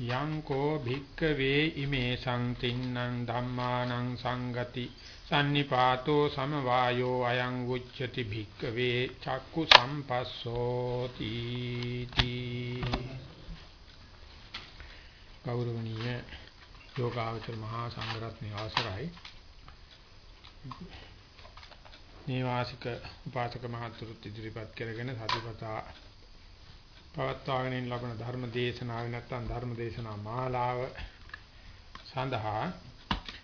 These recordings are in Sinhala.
යංකෝ භික්කවේ ඉමේ සංතින්නං ධම්මානං සංගති sannipāto samavāyo අයං උච්චති භික්කවේ චක්කු සම්පස්සෝ තීති ගෞරවනීය යෝගාවචර මහා සංඝරත්නයේ අවසරයි. නේවාසික උපාසක මහතුරුත් ඉදිරිපත් කරගෙන සතිපතා පවත්වාගෙන ලබන ධර්ම දේශනාව නැත්නම් ධර්ම දේශනා මාලාව සඳහා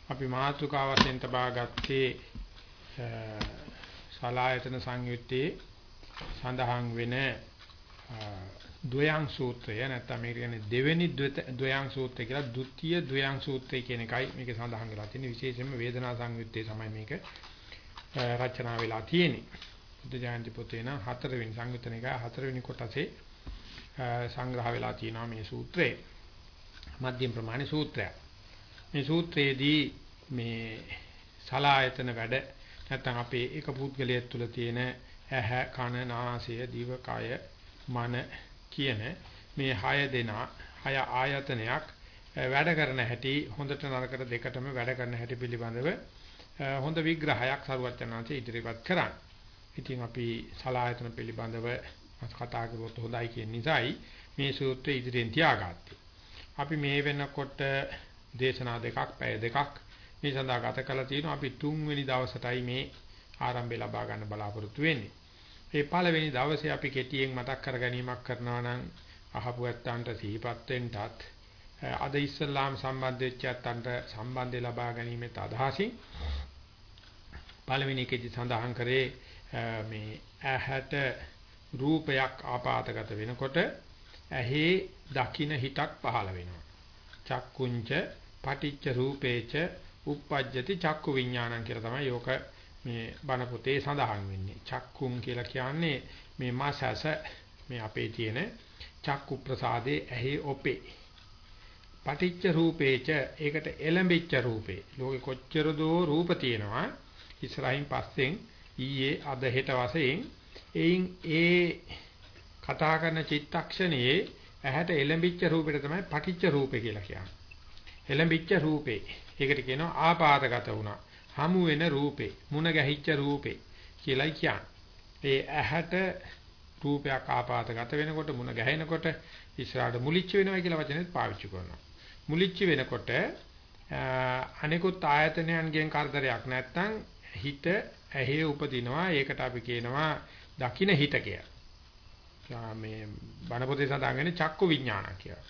අපි මාතෘකා වශයෙන් තබා ගත්තේ සලායතන සංයුත්තේ සඳහන් වෙන ද්වයං සූත්‍රය නැත්නම් මේක කියන්නේ දෙවෙනි ද්වයං සූත්‍රය කියලා ဒုတိ ය ද්වයං සූත්‍රය කියන එකයි මේක සඳහන් වෙලා තියෙන්නේ විශේෂයෙන්ම වේදනා සංයුත්තේ තමයි මේක රචනා වෙලා තියෙන්නේ. බුද්ධ ජයන්ති පොතේ නම් හතරවෙනි සංයුත්තනික හතරවෙනි කොටසේ සංග්‍රහ වෙලා තියෙනවා මේ සූත්‍රය. මධ්‍යම ප්‍රමාණ සූත්‍රය. මේ සූත්‍රයේදී මේ සලායතන වැඩ නැත්නම් අපේ එක පුද්ගලයෙක් තුළ තියෙන ඇහ කන නාසය දිව කය මන කියන මේ හය දෙනා හය ආයතනයක් වැඩ කරන හැටි හොඳට නරකට දෙකටම වැඩ කරන හැටි පිළිබඳව හොඳ විග්‍රහයක් සරුවචනාංශය ඉදිරිපත් කරා. ඉතින් අපි සලායතන පිළිබඳව කතා කරුවොත් හොඳයි කියන නිසායි මේ සූත්‍රය ඉදිරියෙන් තියාගත්තේ. අපි මේ වෙනකොට දේශනා දෙකක් පැය දෙකක් මේ සඳහා ගත කළා තියෙනවා අපි තුන්වෙනි දවසටයි මේ ආරම්භය ලබා ගන්න බලාපොරොත්තු වෙන්නේ. මේ පළවෙනි දවසේ අපි කෙටියෙන් මතක් කර ගැනීමක් කරනවා නම් අහපු ඇත්තන්ට සිහිපත් වෙන්නත් අද ඉස්සල්ලාම් සම්බන්ධ වෙච්ච ඇත්තන්ට සම්බන්ධය ලබා ගැනීමත් අදහසින් පළවෙනි එකේදී සඳහන් කරේ මේ ඇහැට රූපයක් ආපాతගත වෙනකොට ඇහි දකින්න හිතක් පහළ වෙනවා. චක්කුංච පටිච්ච රූපේච uppajjati චක්කු විඥානං කියලා තමයි යෝක මේ බණ පොතේ සඳහන් වෙන්නේ. චක්කුම් කියලා කියන්නේ මේ මාසස මේ අපේ තියෙන චක්කු ප්‍රසාදේ ඇහි ඔපේ. පටිච්ච රූපේච ඒකට එළඹිච්ච රූපේ. ලෝකෙ කොච්චර දෝ රූප තියෙනවා. ඉස්සරහින් පස්සෙන් ඊයේ අද හෙට වශයෙන් එයින් ඒ කතා කරන චිත්තක්ෂණයේ ඇහැට එළඹිච්ච රූපෙට තමයි පටිච්ච රූපේ කියලා කියන්නේ. එළඹිච්ච රූපේ. ඒකට කියනවා ආපාතගත වුණා. හමු වෙන රූපේ, මුණ ගැහිච්ච රූපේ කියලායි කියන්නේ. ඒ ඇහැට රූපයක් ආපාතගත වෙනකොට මුණ ගැහෙනකොට ඉස්සරහට මුලිච්ච වෙනවා කියලා වචනේත් පාවිච්චි කරනවා. මුලිච්ච වෙනකොට අනිකුත් ආයතනයන්ගෙන් කරදරයක් නැත්නම් හිත ඇහි උපදිනවා. ඒකට අපි කියනවා දකින හිත කියලා. මේ බණ පොතේ සඳහන් වෙන්නේ චක්කු විඥාන කියලා.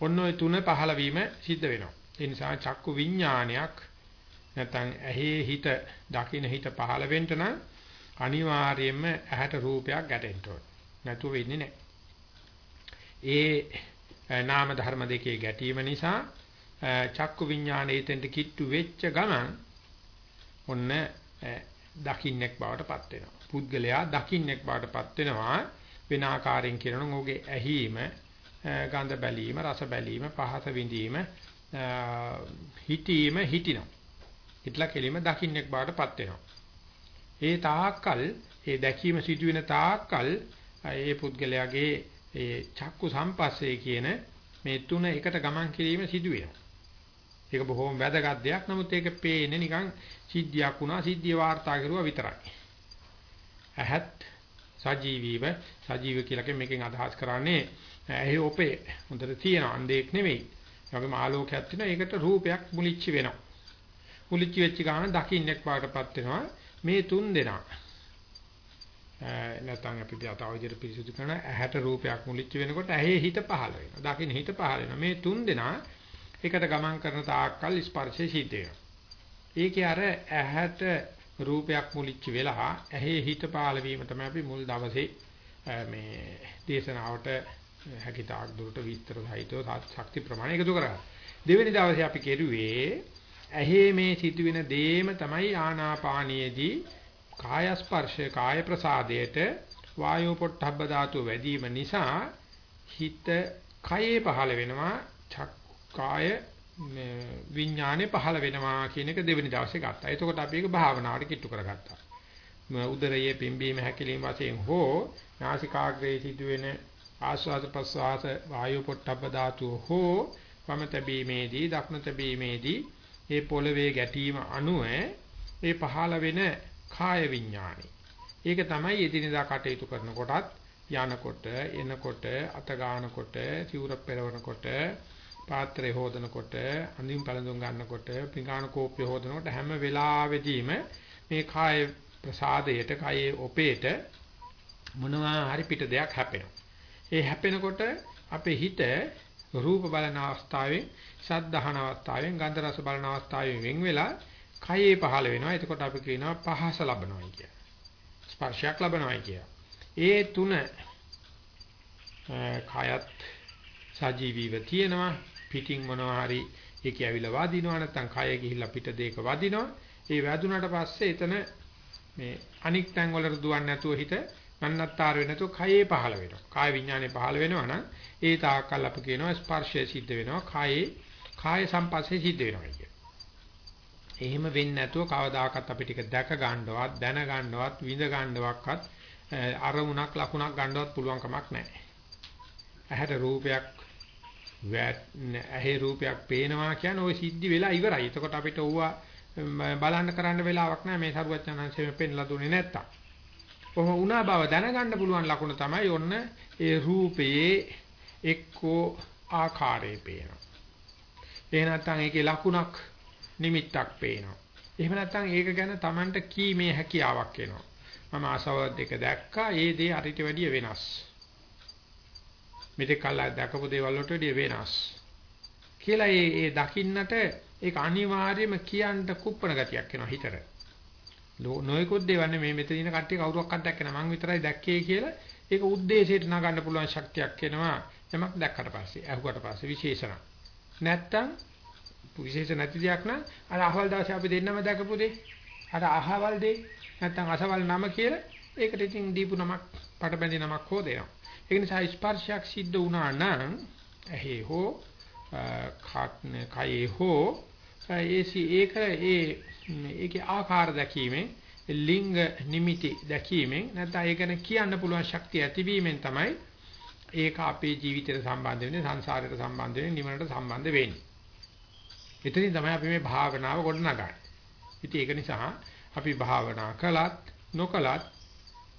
ඔන්න ඔය තුන පහළ වීම සිද්ධ වෙනවා. ඒ නිසා චක්කු විඥානයක් නැත්නම් ඇහි හිත දකින්න හිත පහළ වෙන්න නම් අනිවාර්යයෙන්ම ඇහැට රූපයක් ගැටෙන්න ඕන. නැතුව වෙන්නේ නැහැ. ඒ නාම ධර්ම දෙකේ ගැටීම නිසා චක්කු විඥානයේ තෙන්ට කිට්ටු වෙච්ච ගමන් ඔන්න දකින්නෙක් බවට පත් වෙනවා. පුද්ගලයා දකින්නෙක් බවට පත් වෙනවා වෙන ආකාරයෙන් කියනනම් ඔහුගේ ඇහිීම ගඳ බැලීම, රස බැලීම, පහස විඳීම, හිතීම හිටිනවා. හිටලා කෙලිම දකින්නෙක් බාටපත් වෙනවා. ඒ තාක්කල්, ඒ දැකීම සිදුවෙන තාක්කල් ඒ පුද්ගලයාගේ ඒ චක්කු සම්පස්සේ කියන මේ තුන එකට ගමන් කිරීම සිදු වෙනවා. ඒක බොහොම වැදගත් දෙයක්. නමුත් ඒක පේන්නේ නිකන් සිද්ධියක් වුණා, සිද්ධිය වාර්තා කරුවා විතරයි. ඇහත් සජීවීව සජීව කියලා මේකෙන් අදහස් කරන්නේ ඇහි ඔපේ හොඳට තියෙන අන්දේක් නෙවෙයි. ඒ වගේම ආලෝකයක් තියෙනවා. ඒකට රූපයක් මුලිච්ච වෙනවා. මුලිච්ච වෙච්ච ගමන් දකින්නෙක් වාටපත් වෙනවා. මේ තුන් දෙනා නැත්නම් අපි තව විදිහට පිරිසුදු කරන ඇහැට රූපයක් මුලිච්ච වෙනකොට ඇහි හිත පහළ වෙනවා. දකින්න හිත පහළ වෙනවා. මේ තුන් දෙනා එකට ගමන් කරන තාක්කල් ස්පර්ශය සිද්ධ වෙනවා. ඒකේ අර ඇහැට රූපයක් මුලිච්ච වෙලා ඇහි හිත පහළ වීම තමයි අපි මුල් දවසේ මේ දේශනාවට හැකිතාක් දුරට විස්තර සහිතව ශක්ති ප්‍රමාණය එකතු කරගන්න. දෙවෙනි දවසේ අපි කෙරුවේ ඇහි මේ සිදුවෙන දේම තමයි ආනාපානියේදී කාය ස්පර්ශ කාය ප්‍රසාදයට වායෝ පොට්ටබ්බ ධාතුව වැඩි වීම නිසා හිත කයේ පහළ වෙනවා කාය විඥානේ පහළ වෙනවා කියන එක දෙවෙනි දවසේ ගත්තා. එතකොට අපි ඒක භාවනාවට කිට්ටු කරගත්තා. උදරයේ පිම්බීම හැකිලිම වශයෙන් හෝ නාසිකාග්‍රයේ සිදුවෙන ආස්වාද ප්‍රස්වාස වායු පොට්ටබ්බ ධාතුව හෝ වම තැබීමේදී දක්න තැබීමේදී ඒ පොළවේ ගැටීම අනුව ඒ පහළ වෙන කාය විඥානි. ඒක තමයි එදිනදා කටයුතු කරනකොටත් යනකොට එනකොට අත ගන්නකොට සිවුර පෙරවනකොට පාත්‍රය හොදනකොට අඳින් පළඳුන් ගන්නකොට පිඟාන කෝප්පය හොදනකොට හැම වෙලාවෙදීම මේ කාය ප්‍රසාදයට කායේ ඔපේට මොනවා හරි පිට දෙයක් හැපෙනවා. ඒ හැපෙනකොට අපේ හිත රූප බලන අවස්ථාවෙන් ශබ්ද අහන අවස්ථාවෙන් ගන්ධ රස බලන අවස්ථාවෙන් වෙන් වෙලා කයේ පහළ වෙනවා. එතකොට අපි කියනවා පහස ලබනවා කිය. ස්පර්ශයක් ලබනවා කිය. ඒ තුන කායත් සජීවීව තියෙනවා පිටින් මොනවා හරි ඒකේ ඇවිල්ලා වදිනවා නැත්නම් කය ගිහිල්ලා පිට දෙයක වදිනවා ඒ වැදුනට පස්සේ එතන මේ අනික් තැන් වලට දුවන්නේ නැතුව හිත නන්නත්තර වෙන්නේ නැතුව කයේ පහළ වෙනවා කාය විඥානේ පහළ වෙනවා නම් ඒ තාක්කල් අපි කියනවා ස්පර්ශය සිද්ධ වෙනවා කායේ කාය සම්පස්සේ සිද්ධ වෙනවා කියන. එහෙම වෙන්නේ නැතුව කවදාකවත් අපි ටික දැක ගන්නවත් දැන ගන්නවත් විඳ ගන්නවක්වත් අරමුණක් ලකුණක් ගන්නවත් පුළුවන් කමක් නැහැ. ඇහැට රූපයක් ඇහි රූපයක් පේනවා කියන්නේ ওই සිද්ධි වෙලා ඉවරයි. එතකොට අපිට ඕවා බලන්න කරන්න වෙලාවක් නැහැ මේ සරුවචනංශයෙන් පෙන්ලා දුන්නේ නැත්තම්. කොහොම වුණා බව දැනගන්න පුළුවන් ලකුණ තමයි ඔන්න ඒ රූපයේ එක්කෝ ආකාරය පේනවා. එහෙ නැත්නම් ඒකේ ලකුණක් නිමිත්තක් පේනවා. එහෙම නැත්නම් ඒක ගැන Tamanට කීමේ හැකියාවක් එනවා. මම ආසව දෙක දැක්කා. ඒ දේ අරිට වැඩිය වෙනස්. මෙතෙක් කල්ලා දැකපු දේවල් වලට වඩා වෙනස්. කියලා ඒ ඒ දකින්නට ඒක අනිවාර්යයෙන්ම කියන්න කුප්පන ගතියක් එනවා හිතට. නොයෙකුත් දේවල් මේ මෙතන ඉන්න කට්ටිය කවුරක්වත් දැක්කේ නැහැ. මං විතරයි දැක්කේ කියලා ඒක ಉದ್ದೇಶයට නගන්න පුළුවන් ශක්තියක් එනවා. යමක් දැක්කට පස්සේ අහුකට පස්සේ විශේෂණ නැත්තම් විශේෂ නැති දෙයක් නම් අර අහවල් දවසේ අපි දෙන්නම දැකපු දේ. අර අහවල් දේ නැත්තම් අසවල් නම කියලා ඒකට ඉතින් දීපු නමක් පටබැඳි නමක් හොදේනවා. දෙනවා. ඒ නිසා ස්පර්ශයක් සිද්ධ වුණා නම් ඇහි හෝ කයේ හෝ ඒසි ඒක ඒ ඒකේ ආකාර දැකීමෙන් ලිංග නිමිති දැකීමෙන් නැත්නම් ඒ ගැන කියන්න පුළුවන් ශක්තිය ඇතිවීමෙන් තමයි ඒක අපේ ජීවිතයට සම්බන්ධ වෙන්නේ සංසාරයට සම්බන්ධ වෙන්නේ නිවනට සම්බන්ධ වෙන්නේ. එතනින් තමයි අපි මේ භාවනාව ගොඩනගන්නේ. ඉතින් ඒක නිසා අපි භාවනා කළත් නොකළත්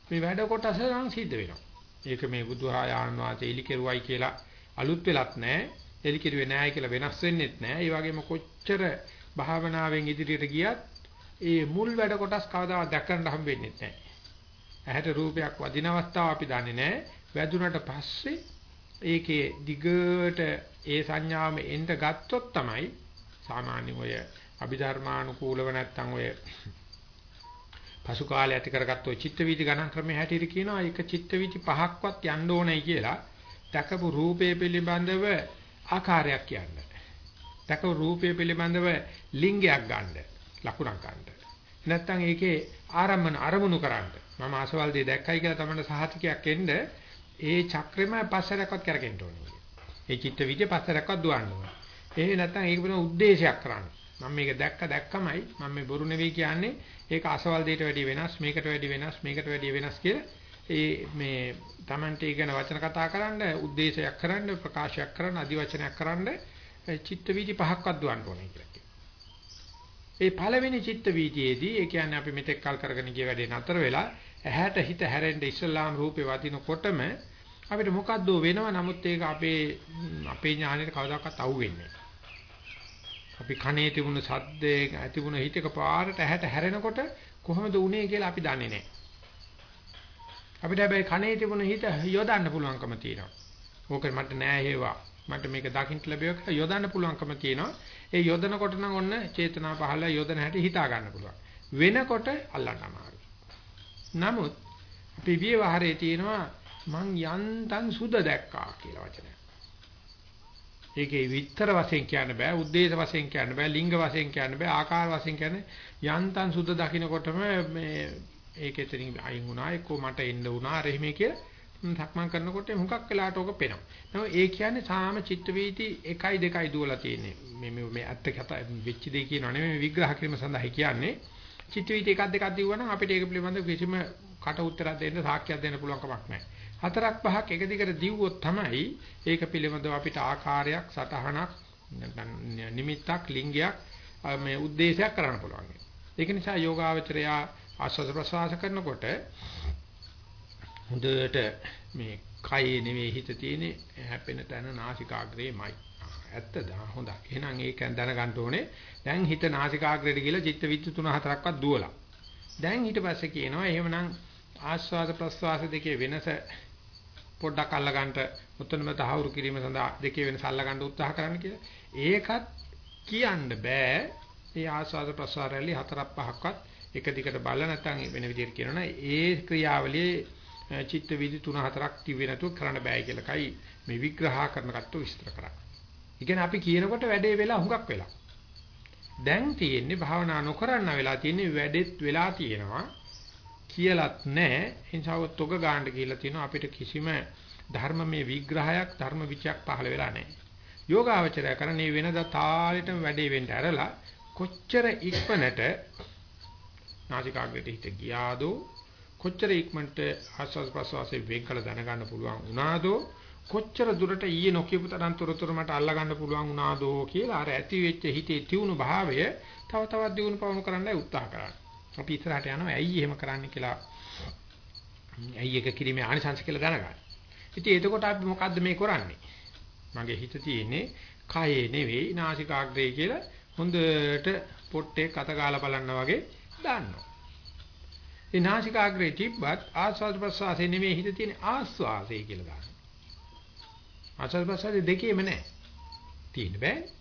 මේ වැඩ කොටස නම් සිද්ධ වෙනවා. ඒක මේ බුදුහායාන් වාසේ එලි කෙරුවයි කියලා අලුත් වෙලත් නැහැ. එලි කෙරුවේ නැහැ කියලා වෙනස් වෙන්නෙත් නැහැ. ඒ වගේම කොච්චර භාවනාවෙන් ඉදිරියට ගියත් ඒ මුල් වැඩ කොටස් කවදාවත් දැක්කන්න හම්බෙන්නේ නැහැ. ඇහැට රූපයක් වදින අවස්ථාව අපි දන්නේ නැහැ. වැදුනට පස්සේ ඒකේ දිගට ඒ සංඥාවෙම එන්න ගත්තොත් තමයි සාමාන්‍ය ඔය අභිධර්මානුකූලව නැත්තම් ඔය පසු කාලේ ඇති කරගත්ත ওই චිත්ත වීති ගණන් ක්‍රමයේ හැටියට කියනවා ඒක චිත්ත වීති පහක්වත් යන්න ඕනේ කියලා දකපු රූපය පිළිබඳව ආකාරයක් කියන්න. දකපු රූපය පිළිබඳව ලිංගයක් ගන්න. ලකුණක් ගන්න. නැත්තම් ඒකේ ආරම්භන අරමුණු කරන්න. මම ආසවල දෙය දැක්කයි කියලා තමයි සහතිකයක් එන්න ඒ චක්‍රෙම පස්සරක්වත් කරගෙන්න ඕනේ. ඒ චිත්ත විදේ පස්සරක්වත් දුවන්න ඕනේ. ඒ නැත්තම් ඒක වෙන උද්දේශයක් කරන්නේ. මම මේක දැක්ක දැක්කමයි. මම මේ බොරු නෙවෙයි කියන්නේ. ඒක අසවල් දෙයට වැඩිය වෙනස් මේකට වැඩිය වෙනස් මේකට වැඩිය වෙනස් කියලා. ඒ මේ Tamante ඉගෙන වචන කතා කරන්න ಉದ್ದೇಶයක් කරන්න ප්‍රකාශයක් කරන්න අදි වචනයක් කරන්න චිත්ත වීදි පහක්වත් දුවන්න ඕනේ කියලා ඒ පළවෙනි චිත්ත වීදියේදී ඒ කියන්නේ අපි මෙතෙක් කල් කරගෙන ගිය වැඩේ නතර වෙලා ඇහැට හිත හැරෙන්න ඉස්ලාම් රූපේ වදිනකොටම අපිට මොකද්ද වෙනව? නමුත් ඒක අපේ අපේ ඥාණයට කවදාකවත් අහු වෙන්නේ නැහැ. අපි කනේ තිබුණ සද්දේ ඇතිබුණ හිතක පාරට ඇහැට හැරෙනකොට කොහොමද උනේ කියලා අපි දන්නේ නැහැ. අපිට හැබැයි කනේ තිබුණ හිත යොදන්න පුළුවන්කම තියෙනවා. ඕක මට නෑ හේවා. මට මේක දකින්න ලැබෙව කියලා යොදන්න පුළුවන්කම තියෙනවා. ඒ යොදනකොට නම් ඔන්න චේතනා පහළ යොදන හැටි හිතා ගන්න පුළුවන්. වෙනකොට අල්ලන්න අමාරුයි. නමුත් අපි විවහාරයේ තියෙනවා මං යන්තම් සුද දැක්කා කියලා වචනයක්. ඒකේ විතර වශයෙන් කියන්න බෑ, උද්දේශ වශයෙන් කියන්න බෑ, ලිංග වශයෙන් කියන්න බෑ, ආකාර වශයෙන් කියන්නේ යන්තම් සුද්ධ දකින්නකොටම මේ ඒක එතනින් අයින් වුණා එක්කෝ මට එන්න වුණා අර එහෙම කියලා සක්මන් කරනකොට හුඟක් වෙලාට ඕක පේනවා. නම ඒ කියන්නේ සාම චිත්ත වීති 1 2යි දුවලා තියෙන්නේ. මේ මේ මේ ඇත්ත කතා වෙච්ච දෙය කියනවා නෙමෙයි විග්‍රහ කිරීම සඳහා කියන්නේ. චිත්ත වීති එකක් දෙකක් දිවුවනම් අපිට ඒක පිළිබඳව කිසිම කට උත්තරයක් දෙන්න සාක්ෂියක් දෙන්න පුළුවන් කමක් නැහැ. හතරක් පහක් එක දිගට දිව්වොත් තමයි ඒක පිළිබඳව අපිට ආකාරයක් සටහනක් නිමිත්තක් ලිංගයක් මේ ಉದ್ದೇಶයක් කරන්න පුළුවන්. ඒක නිසා යෝගාවචරයා ආස්වාද ප්‍රසවාස කරනකොට හොඳට මේ කයේ නෙවෙයි හිත තියෙන්නේ හැපෙන තැන නාසිකාග්‍රේමයි. ඇත්තද හොඳයි. එහෙනම් ඒක දැනගන්න ඕනේ. දැන් හිත නාසිකාග්‍රේට ගිහලා චිත්ත විද්‍යුත් තුන හතරක්වත් දුවලා. දැන් ඊට පස්සේ කියනවා එහෙමනම් ආස්වාද ප්‍රස්වාස දෙකේ වෙනස පොඩ්ඩක් අල්ලගන්න උත්තරම තහවුරු කිරීම සඳහා දෙකේ වෙනස අල්ලගන්න උත්සාහ කරන්න කියලා. ඒකත් කියන්න බෑ. මේ ආස්වාද ප්‍රස්වාරයලි හතරක් පහක්වත් එක දිගට බල නැත්නම් වෙන විදිහට කියනවනේ ඒ ක්‍රියාවලියේ චිත්ත විදි තුන හතරක් තිබෙ නැතුව කරන්න බෑ කියලා කයි මේ විග්‍රහ කරන කට්ට විස්තර කරා. ඉතින් අපි කියනකොට වැඩේ වෙලා හුඟක් වෙලා. දැන් තියෙන්නේ භාවනා නොකරන වෙලා තියෙන්නේ වැඩෙත් වෙලා තියෙනවා. කියලත් නැහැ. හිංසාව තොග ගන්න කියලා තියෙනවා අපිට කිසිම ධර්මමය විග්‍රහයක් ධර්ම විචයක් පහළ වෙලා නැහැ. යෝගාවචරය කරන්නේ වෙනදා තාලෙටම වැඩේ වෙන්න ඇරලා කොච්චර ඉක්මනට නාසිකාග්‍රේට හිත ගියාදෝ කොච්චර ඉක්මනට ආස්වාද ප්‍රසවාසයේ වෙන් කළ දැනගන්න පුළුවන් වුණාදෝ කොච්චර දුරට ඊයේ නොකියපු තරම් තොරතුරු මට අල්ලා ගන්න පුළුවන් වුණාදෝ කියලා අර ඇති වෙච්ච හිතේ තියුණු භාවය තව තවත් දියුණු පවණු කරන්නයි උත්සාහ කරන්නේ. අපි ඉස්සරහට යනවා ඇයි එහෙම කරන්නේ කියලා ඇයි එක කිරීමේ ආනිසංශ කියලා දැනගන්න. ඉතින් එතකොට අපි මොකද්ද මේ කරන්නේ? මගේ හිත තියෙන්නේ කයේ නෙවෙයි නාසිකාග්‍රේ කියලා හොඳට පොට්ටේ කත ගාලා බලන්න වගේ දාන්නවා. ඒ නාසිකාග්‍රේ තිබ්බත් ආස්වාද ප්‍රසවාසයේ නෙවෙයි හිත තියෙන්නේ ආස්වාසය කියලා දානවා. ආස්වාද ප්‍රසවාසයේ දෙකේම නැහැ. තියෙන්න බෑ.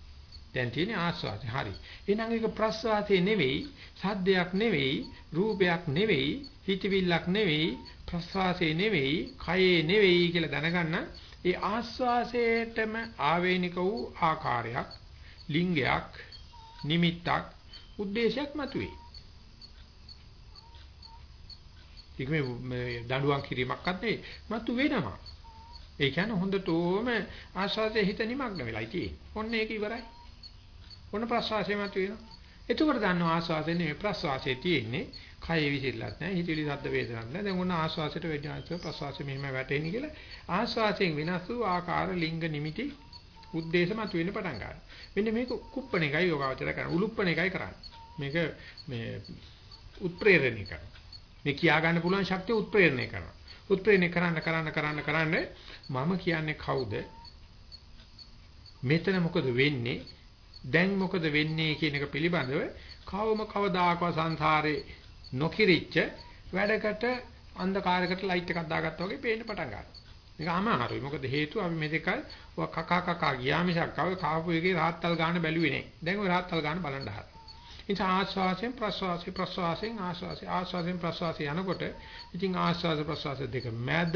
දැන් තියෙන්නේ ආස්වාදය. හරි. එහෙනම් ඒක ප්‍රස්වාසය නෙවෙයි, සද්දයක් නෙවෙයි, රූපයක් නෙවෙයි, හිතවිල්ලක් නෙවෙයි, ප්‍රස්වාසය නෙවෙයි, කයේ නෙවෙයි කියලා දැනගන්න ඒ ආස්වාසයටම ආවේනික වූ ආකාරයක්, ලිංගයක්, නිමිත්තක්, ಉದ್ದೇಶයක් මතුවේ. ඒක මේ දඬුවම් කිරීමක්වත් නෙවෙයි, මතු වෙනවා. ඒ කියන්නේ හොඳටම ආස්වාදයේ හිත නිමග්න වෙලා ඉතින්. ඔන්න ඒක ඉවරයි. ඔන්න ප්‍රස්වාසය මත වෙනවා. එතකොට දන්නවා ආස්වාසය නෙමෙයි ප්‍රස්වාසයේ තියෙන්නේ. කය විසිරලත් නැහැ, හිතවිලි සද්ද වේදනක් නැහැ. දැන් ඔන්න ආස්වාසයට වෙඥානස ප්‍රස්වාසය මෙහෙම වැටෙන්නේ කියලා ආස්වාසයෙන් වෙනස් වූ ආකාර ලිංග නිමිති උද්දේශ මත වෙන්න පටන් ගන්නවා. මෙන්න මේක කුප්පණ එකයි යෝගාවචර කරන්නේ. උලුප්පණ එකයි කරන්නේ. මේක මේ උත්ප්‍රේරණය කරනවා. මේ කියා ගන්න පුළුවන් ශක්තිය උත්ප්‍රේරණය කරනවා. උත්ප්‍රේරණය කරන්න කරන්න කරන්න කරන්න මම කියන්නේ කවුද? මෙතන මොකද වෙන්නේ? දැන් මොකද වෙන්නේ කියන එක පිළිබඳව කවම කවදාකවත් සංසාරේ නොකිරිච්ච වැඩකට අන්ධකාරයකට ලයිට් එකක් දාගත්තා වගේ පේන්න පටන් ගන්නවා. මේක අමාරුයි. මොකද හේතුව අපි මෙතකල් කකා කකා ගියා මිසක් කව කාපු එකේ රාත්තල් ගන්න බැලුවේ නෑ. දැන් ওই රාත්තල් ගන්න බලන්න හදනවා. ඉතින් ආස්වාසයෙන් ප්‍රස්වාසයෙන් ප්‍රස්වාසයෙන් ආස්වාසයෙන් ආස්වාසයෙන් ප්‍රස්වාසයෙන් යනකොට ඉතින් ආස්වාස ප්‍රස්වාස දෙක මැද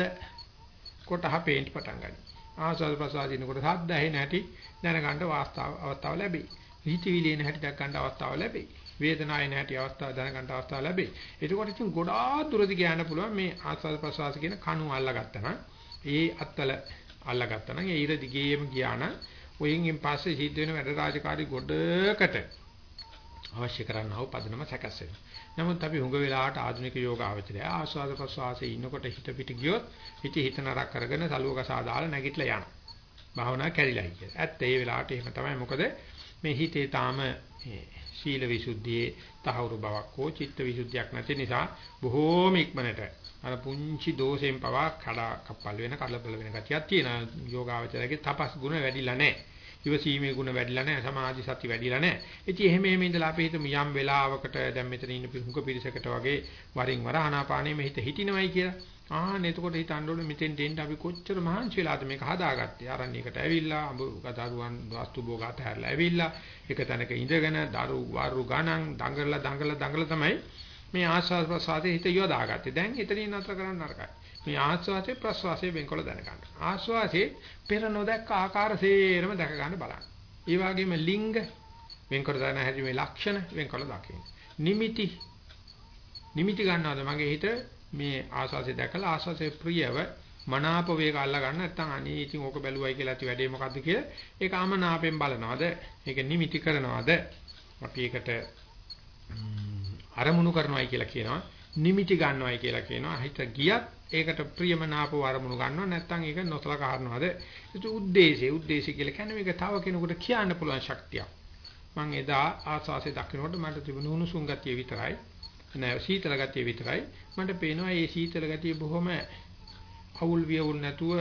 කොට හපේන්න පටන් ගන්නවා. ආස්වාද ප්‍රසාදිනකොට සද්ද ඇහෙන හැටි දැනගන්න වාස්තාව අවස්ථාව ලැබෙයි. හිතවිලි එන හැටි දැක ගන්න අවස්ථාව ලැබෙයි. වේදනාව එන හැටි අවස්ථාව දැනගන්න අවස්ථාව ලැබෙයි. එතකොට ඉතින් ගොඩාක් දුරදි කියන්න පුළුවන් මේ ආස්වාද ප්‍රසවාස කියන කණු අල්ලගත්තා නම් ඒ අත්තල අල්ලගත්තා නම් ඒ ඉර දිගේම ගියා නම් ඔයින්ගෙන් පස්සේ සිද්ධ වෙන වැඩ රාජකාරී ගොඩකට අවශ්‍ය කරන්නා වූ පදනම සැකස් වෙනවා. නමුත් අපි හුඟ වෙලාවට ආධුනික යෝග ආචරය ආස්වාද ප්‍රසවාසයේ ඉන්නකොට හිත පිට ගියොත් හිත හිත නරක කරගෙන සලුවක සාදාලා නැගිටලා යනවා. භාවනා කැරිලායි කියලා. ඇත්ත ඒ වෙලාවට එහෙම තමයි. මොකද මේ හිතේ තාම සීල විසුද්ධියේ තහවුරු බවක් හෝ චිත්ත විසුද්ධියක් නැති නිසා බොහෝම ඉක්මනට අර පුංචි දෝෂයෙන් පවා කඩා කප්පල් වෙන කලබල වෙන ගතියක් තියෙන යෝගාවචරයේ තපස් ගුණ වැඩිලා නැහැ. ඉවසීමේ ගුණ වැඩිලා නැහැ සමාධි සති වැඩිලා නැහැ. ඉතින් එහෙම එහෙම ඉඳලා අපි හිතමු යම් වෙලාවකට දැන් මෙතන ඉන්න හුඟ පිරිසකට වගේ වරින් වර ආනාපානෙ මෙහිත හිටිනවයි කියලා. ආහන එතකොට හිතන්න ඕනේ මෙතෙන් දෙන්න අපි කොච්චර මහන්සි වෙලාද මේක හදාගත්තේ? අරණියකට ඇවිල්ලා අඹ ගතරුවන් වස්තු භෝගات හැරලා ඇවිල්ලා එක තැනක ඉඳගෙන දරු වරු ගණන් දඟලලා දඟලලා දඟලලා තමයි මේ ආස්වාද ප්‍රසආදේ හිත යොදාගත්තේ. දැන් එතනින් නතර කරන්න නරකයි. මේ ආස්වාසේ ප්‍රස්වාසයේ වෙන්කොල දැනගන්න. ආස්වාසේ පෙර නොදැක්ක ආකාර සේරම දැක ගන්න බලන්න. ඒ වගේම ලිංග වෙන්කොල දැන හැදීමේ ලක්ෂණ වෙන්කොල දකින්න. නිමිති නිමිති ගන්නවද මගේ හිත මේ ආස්වාසේ දැකලා ආස්වාසේ ප්‍රියව මනාප වේග අල්ල ගන්න නැත්නම් අනේ ඉතින් ඕක බැලුවයි කියලා ඇති වැඩේ මොකද්ද කියලා ඒක ආමනාපෙන් බලනවද ඒක නිමිති කරනවද අපි ඒකට අරමුණු කරනවයි කියලා කියනවා නිමිති ගන්නවයි කියලා කියනවා හිත ගියත් ඒකට ප්‍රියමනාපව අරමුණු ගන්නව. නැත්නම් ඒක නොසලකා හරිනවද ඒක උද්දේශය. උද්දේශය කියලා කියන්නේ මේක තව කෙනෙකුට කියන්න පුළුවන් ශක්තියක්. මම එදා ආස්වාසේ දකින්නකොට මට තිබුණු උණුසුම් ගතිය විතරයි. නෑ සීතල ගතිය විතරයි. මට පේනවා මේ සීතල ගතිය බොහොම අවුල් වියවුල් නැතුව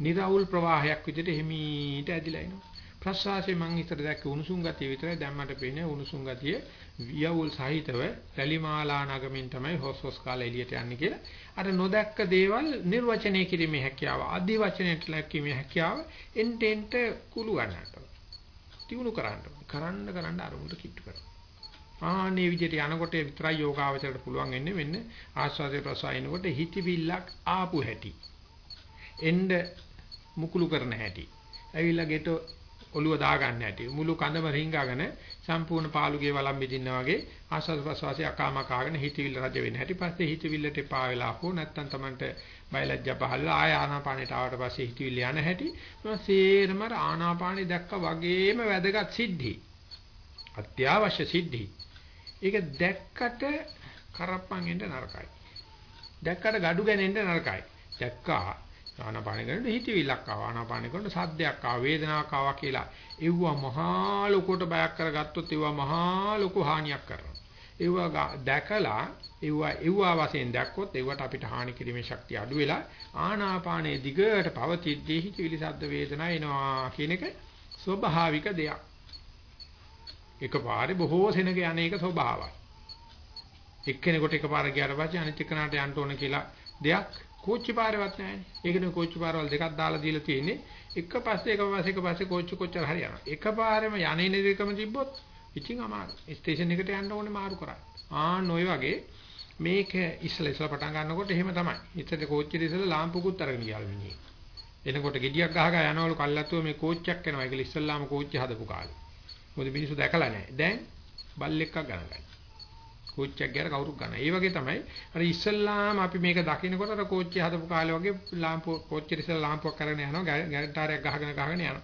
නිරවුල් ප්‍රවාහයක් විදිහට හිමීට ඇදිලා එනවා. ප්‍රස්වාසයේ මං ඉතර දැක්ක උණුසුම් ගතිය විතරයි දැන් මට පේන්නේ උණුසුම් ගතිය වියවුල් සහිතව රැලිමාලා නගමින් තමයි හොස් හොස් කාලා එළියට යන්නේ කියලා. අර නොදැක්ක දේවල් නිර්වචනය කිරීමේ හැකියාව, ආදි වචනයට ලැක්කීමේ හැකියාව එන්ටෙන්ට කුළු ගන්නට. තියුණු කරන්න. කරන්න කරන්න අරමුණට කිට්ටු කරනවා. ආන්නේ විදිහට යනකොට විතරයි යෝගාවචරයට පුළුවන් වෙන්නේ මෙන්න ආස්වාදයේ ප්‍රසායනකොට හිතවිල්ලක් ආපු හැටි. එන්න මුකුළු කරන හැටි. ඇවිල්ලා ගෙට ඔළුව දාගන්න හැටි. මුළු කඳම රිංගාගෙන සම්පූර්ණ පාළුගේ වළම් බෙදින්නා වගේ ආස්වාද ප්‍රසවාසය අකාම කාගෙන හිතවිල්ල රජ වෙන හැටි. පස්සේ හිතවිල්ලට එපා වෙලා හෝ නැත්තම් Tamanට බයලජ්ජා පහළලා ආය ආනාපානෙට ආවට පස්සේ හිතවිල්ල යන හැටි. මම සේරම ආනාපානෙ දැක්ක වගේම වැදගත් සිද්ධි. අත්‍යවශ්‍ය සිද්ධි. ඒක දැක්කට කරප්පන් එන්න නරකයි. දැක්කට gadu ගෑනෙන්න නරකයි. දැක්කා ආනාපාන කරනකොට හිතවිල්ලක් ආවා ආනාපාන කරනකොට සද්දයක් ආවා වේදනාවක් ආවා කියලා ඒවුවා මහා ලොකුට බයක් කරගත්තොත් ඒවා මහා ලොකු හානියක් කරනවා. ඒවා දැකලා ඒවා ඒවා වශයෙන් දැක්කොත් ඒවට අපිට හානි කිරීමේ ශක්තිය අඩු වෙලා ආනාපානයේ දිගට පවතිද්දී හිතවිලි සද්ද වේදනා එනවා කියන එක ස්වභාවික දෙයක්. එකපාරේ බොහෝ සෙනග යන්නේක ස්වභාවයි. එක්කෙනෙකුට එකපාර ගියාට පස්සේ අනිත් එක්කනට යන්න ඕන කියලා දෙයක් කෝච්චි පාරේවත් නැහැනේ. ඒකනේ කෝච්චි පාරවල් දෙකක් දාලා දීලා තියෙන්නේ. එක පස්සේ එක පස්සේ එක පස්සේ කෝච්චි කොච්චර හරියනවා. එකපාරෙම යන්නේ දෙකම තිබ්බොත් ඉතින් අමාරු. ස්ටේෂන් එකට යන්න ඕනේ මාරු කරා. ආන් ඔය වගේ මේක ඉස්සලා ඉස්සලා පටන් ගන්නකොට එහෙම තමයි. ඉතින් කෝච්චියේ ඉස්සලා ලාම්පුකුත් අරගෙන ගියාලු මිනිහේ. එනකොට ගෙඩියක් ගහගා යනවලු කල්ලාතුව මේ කෝච්චියක් එනවා. ඒක ඉස්සල්ලාම කෝච්චිය හදපු කාලේ. මොකද මිනිස්සු දැකලා නැහැ. දැන් බල්ලෙක්ක් ගණන් ගන්න. කෝච්චියක් ගියර කවුරුත් ගන්න. ඒ වගේ තමයි අර ඉස්සල්ලාම අපි මේක දකිනකොට අර කෝච්චිය හදපු කාලේ වගේ ලාම්පුව කෝච්චිය ඉස්සල්ලා ලාම්පුවක් කරගෙන යනවා. ගැරන්ටාරයක් ගහගෙන ගහගෙන යනවා.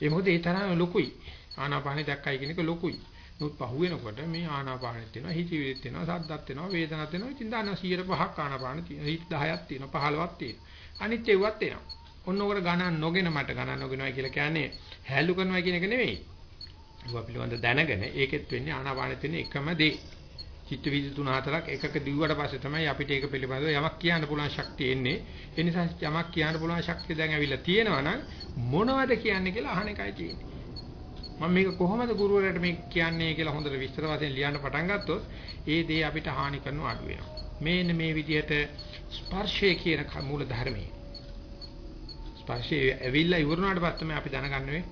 ඒ මොකද ඒ තරම් ලොකුයි. ආනාපානෙ දැක්කයි කියන එක ලොකුයි. නමුත් පහුවෙනකොට මේ ආනාපානෙත් වෙනවා, හිතවිලිත් වෙනවා, සද්දත් වෙනවා, වේදනත් වෙනවා. ඉතින් දාන 105ක් ආනාපාන තියෙනවා. හිත 10ක් තියෙනවා, 15ක් තියෙනවා. අනිත් ඒවත් එනවා. ඔන්න ඔකට ගණන් නොගෙන මට ගණන් නොගෙනවයි කියලා කියන්නේ හැලු කරනවා කියන එක නෙවෙයි. ඒවා පිළිබඳ දැනගෙන ඒකෙත් වෙන්නේ ආනාපානෙත් වෙන්නේ එකම දේ. චිත්ත වීදි තුන හතරක් එකක දිව්වට පස්සේ තමයි අපිට ඒක පිළිබඳව යමක් කියන්න පුළුවන් ශක්තිය එන්නේ. ඒ නිසා යමක් කියන්න පුළුවන් ශක්තිය දැන් ඇවිල්ලා තියෙනවා නම් මොනවද කියන්නේ කියලා අහන එකයි තියෙන්නේ. මම මේක කොහොමද ගුරුවරයාට මේක කියන්නේ කියලා හොඳට විස්තර වශයෙන් ලියන්න පටන් ගත්තොත් ඒ දේ අපිට හානි කරනව අඩු වෙනවා. මේන්න මේ විදිහට ස්පර්ශය කියන මූල ධර්මයේ ස්පර්ශය ඇවිල්ලා ඉවරුනාට පස්සේ තමයි අපි දැනගන්නේ ඒ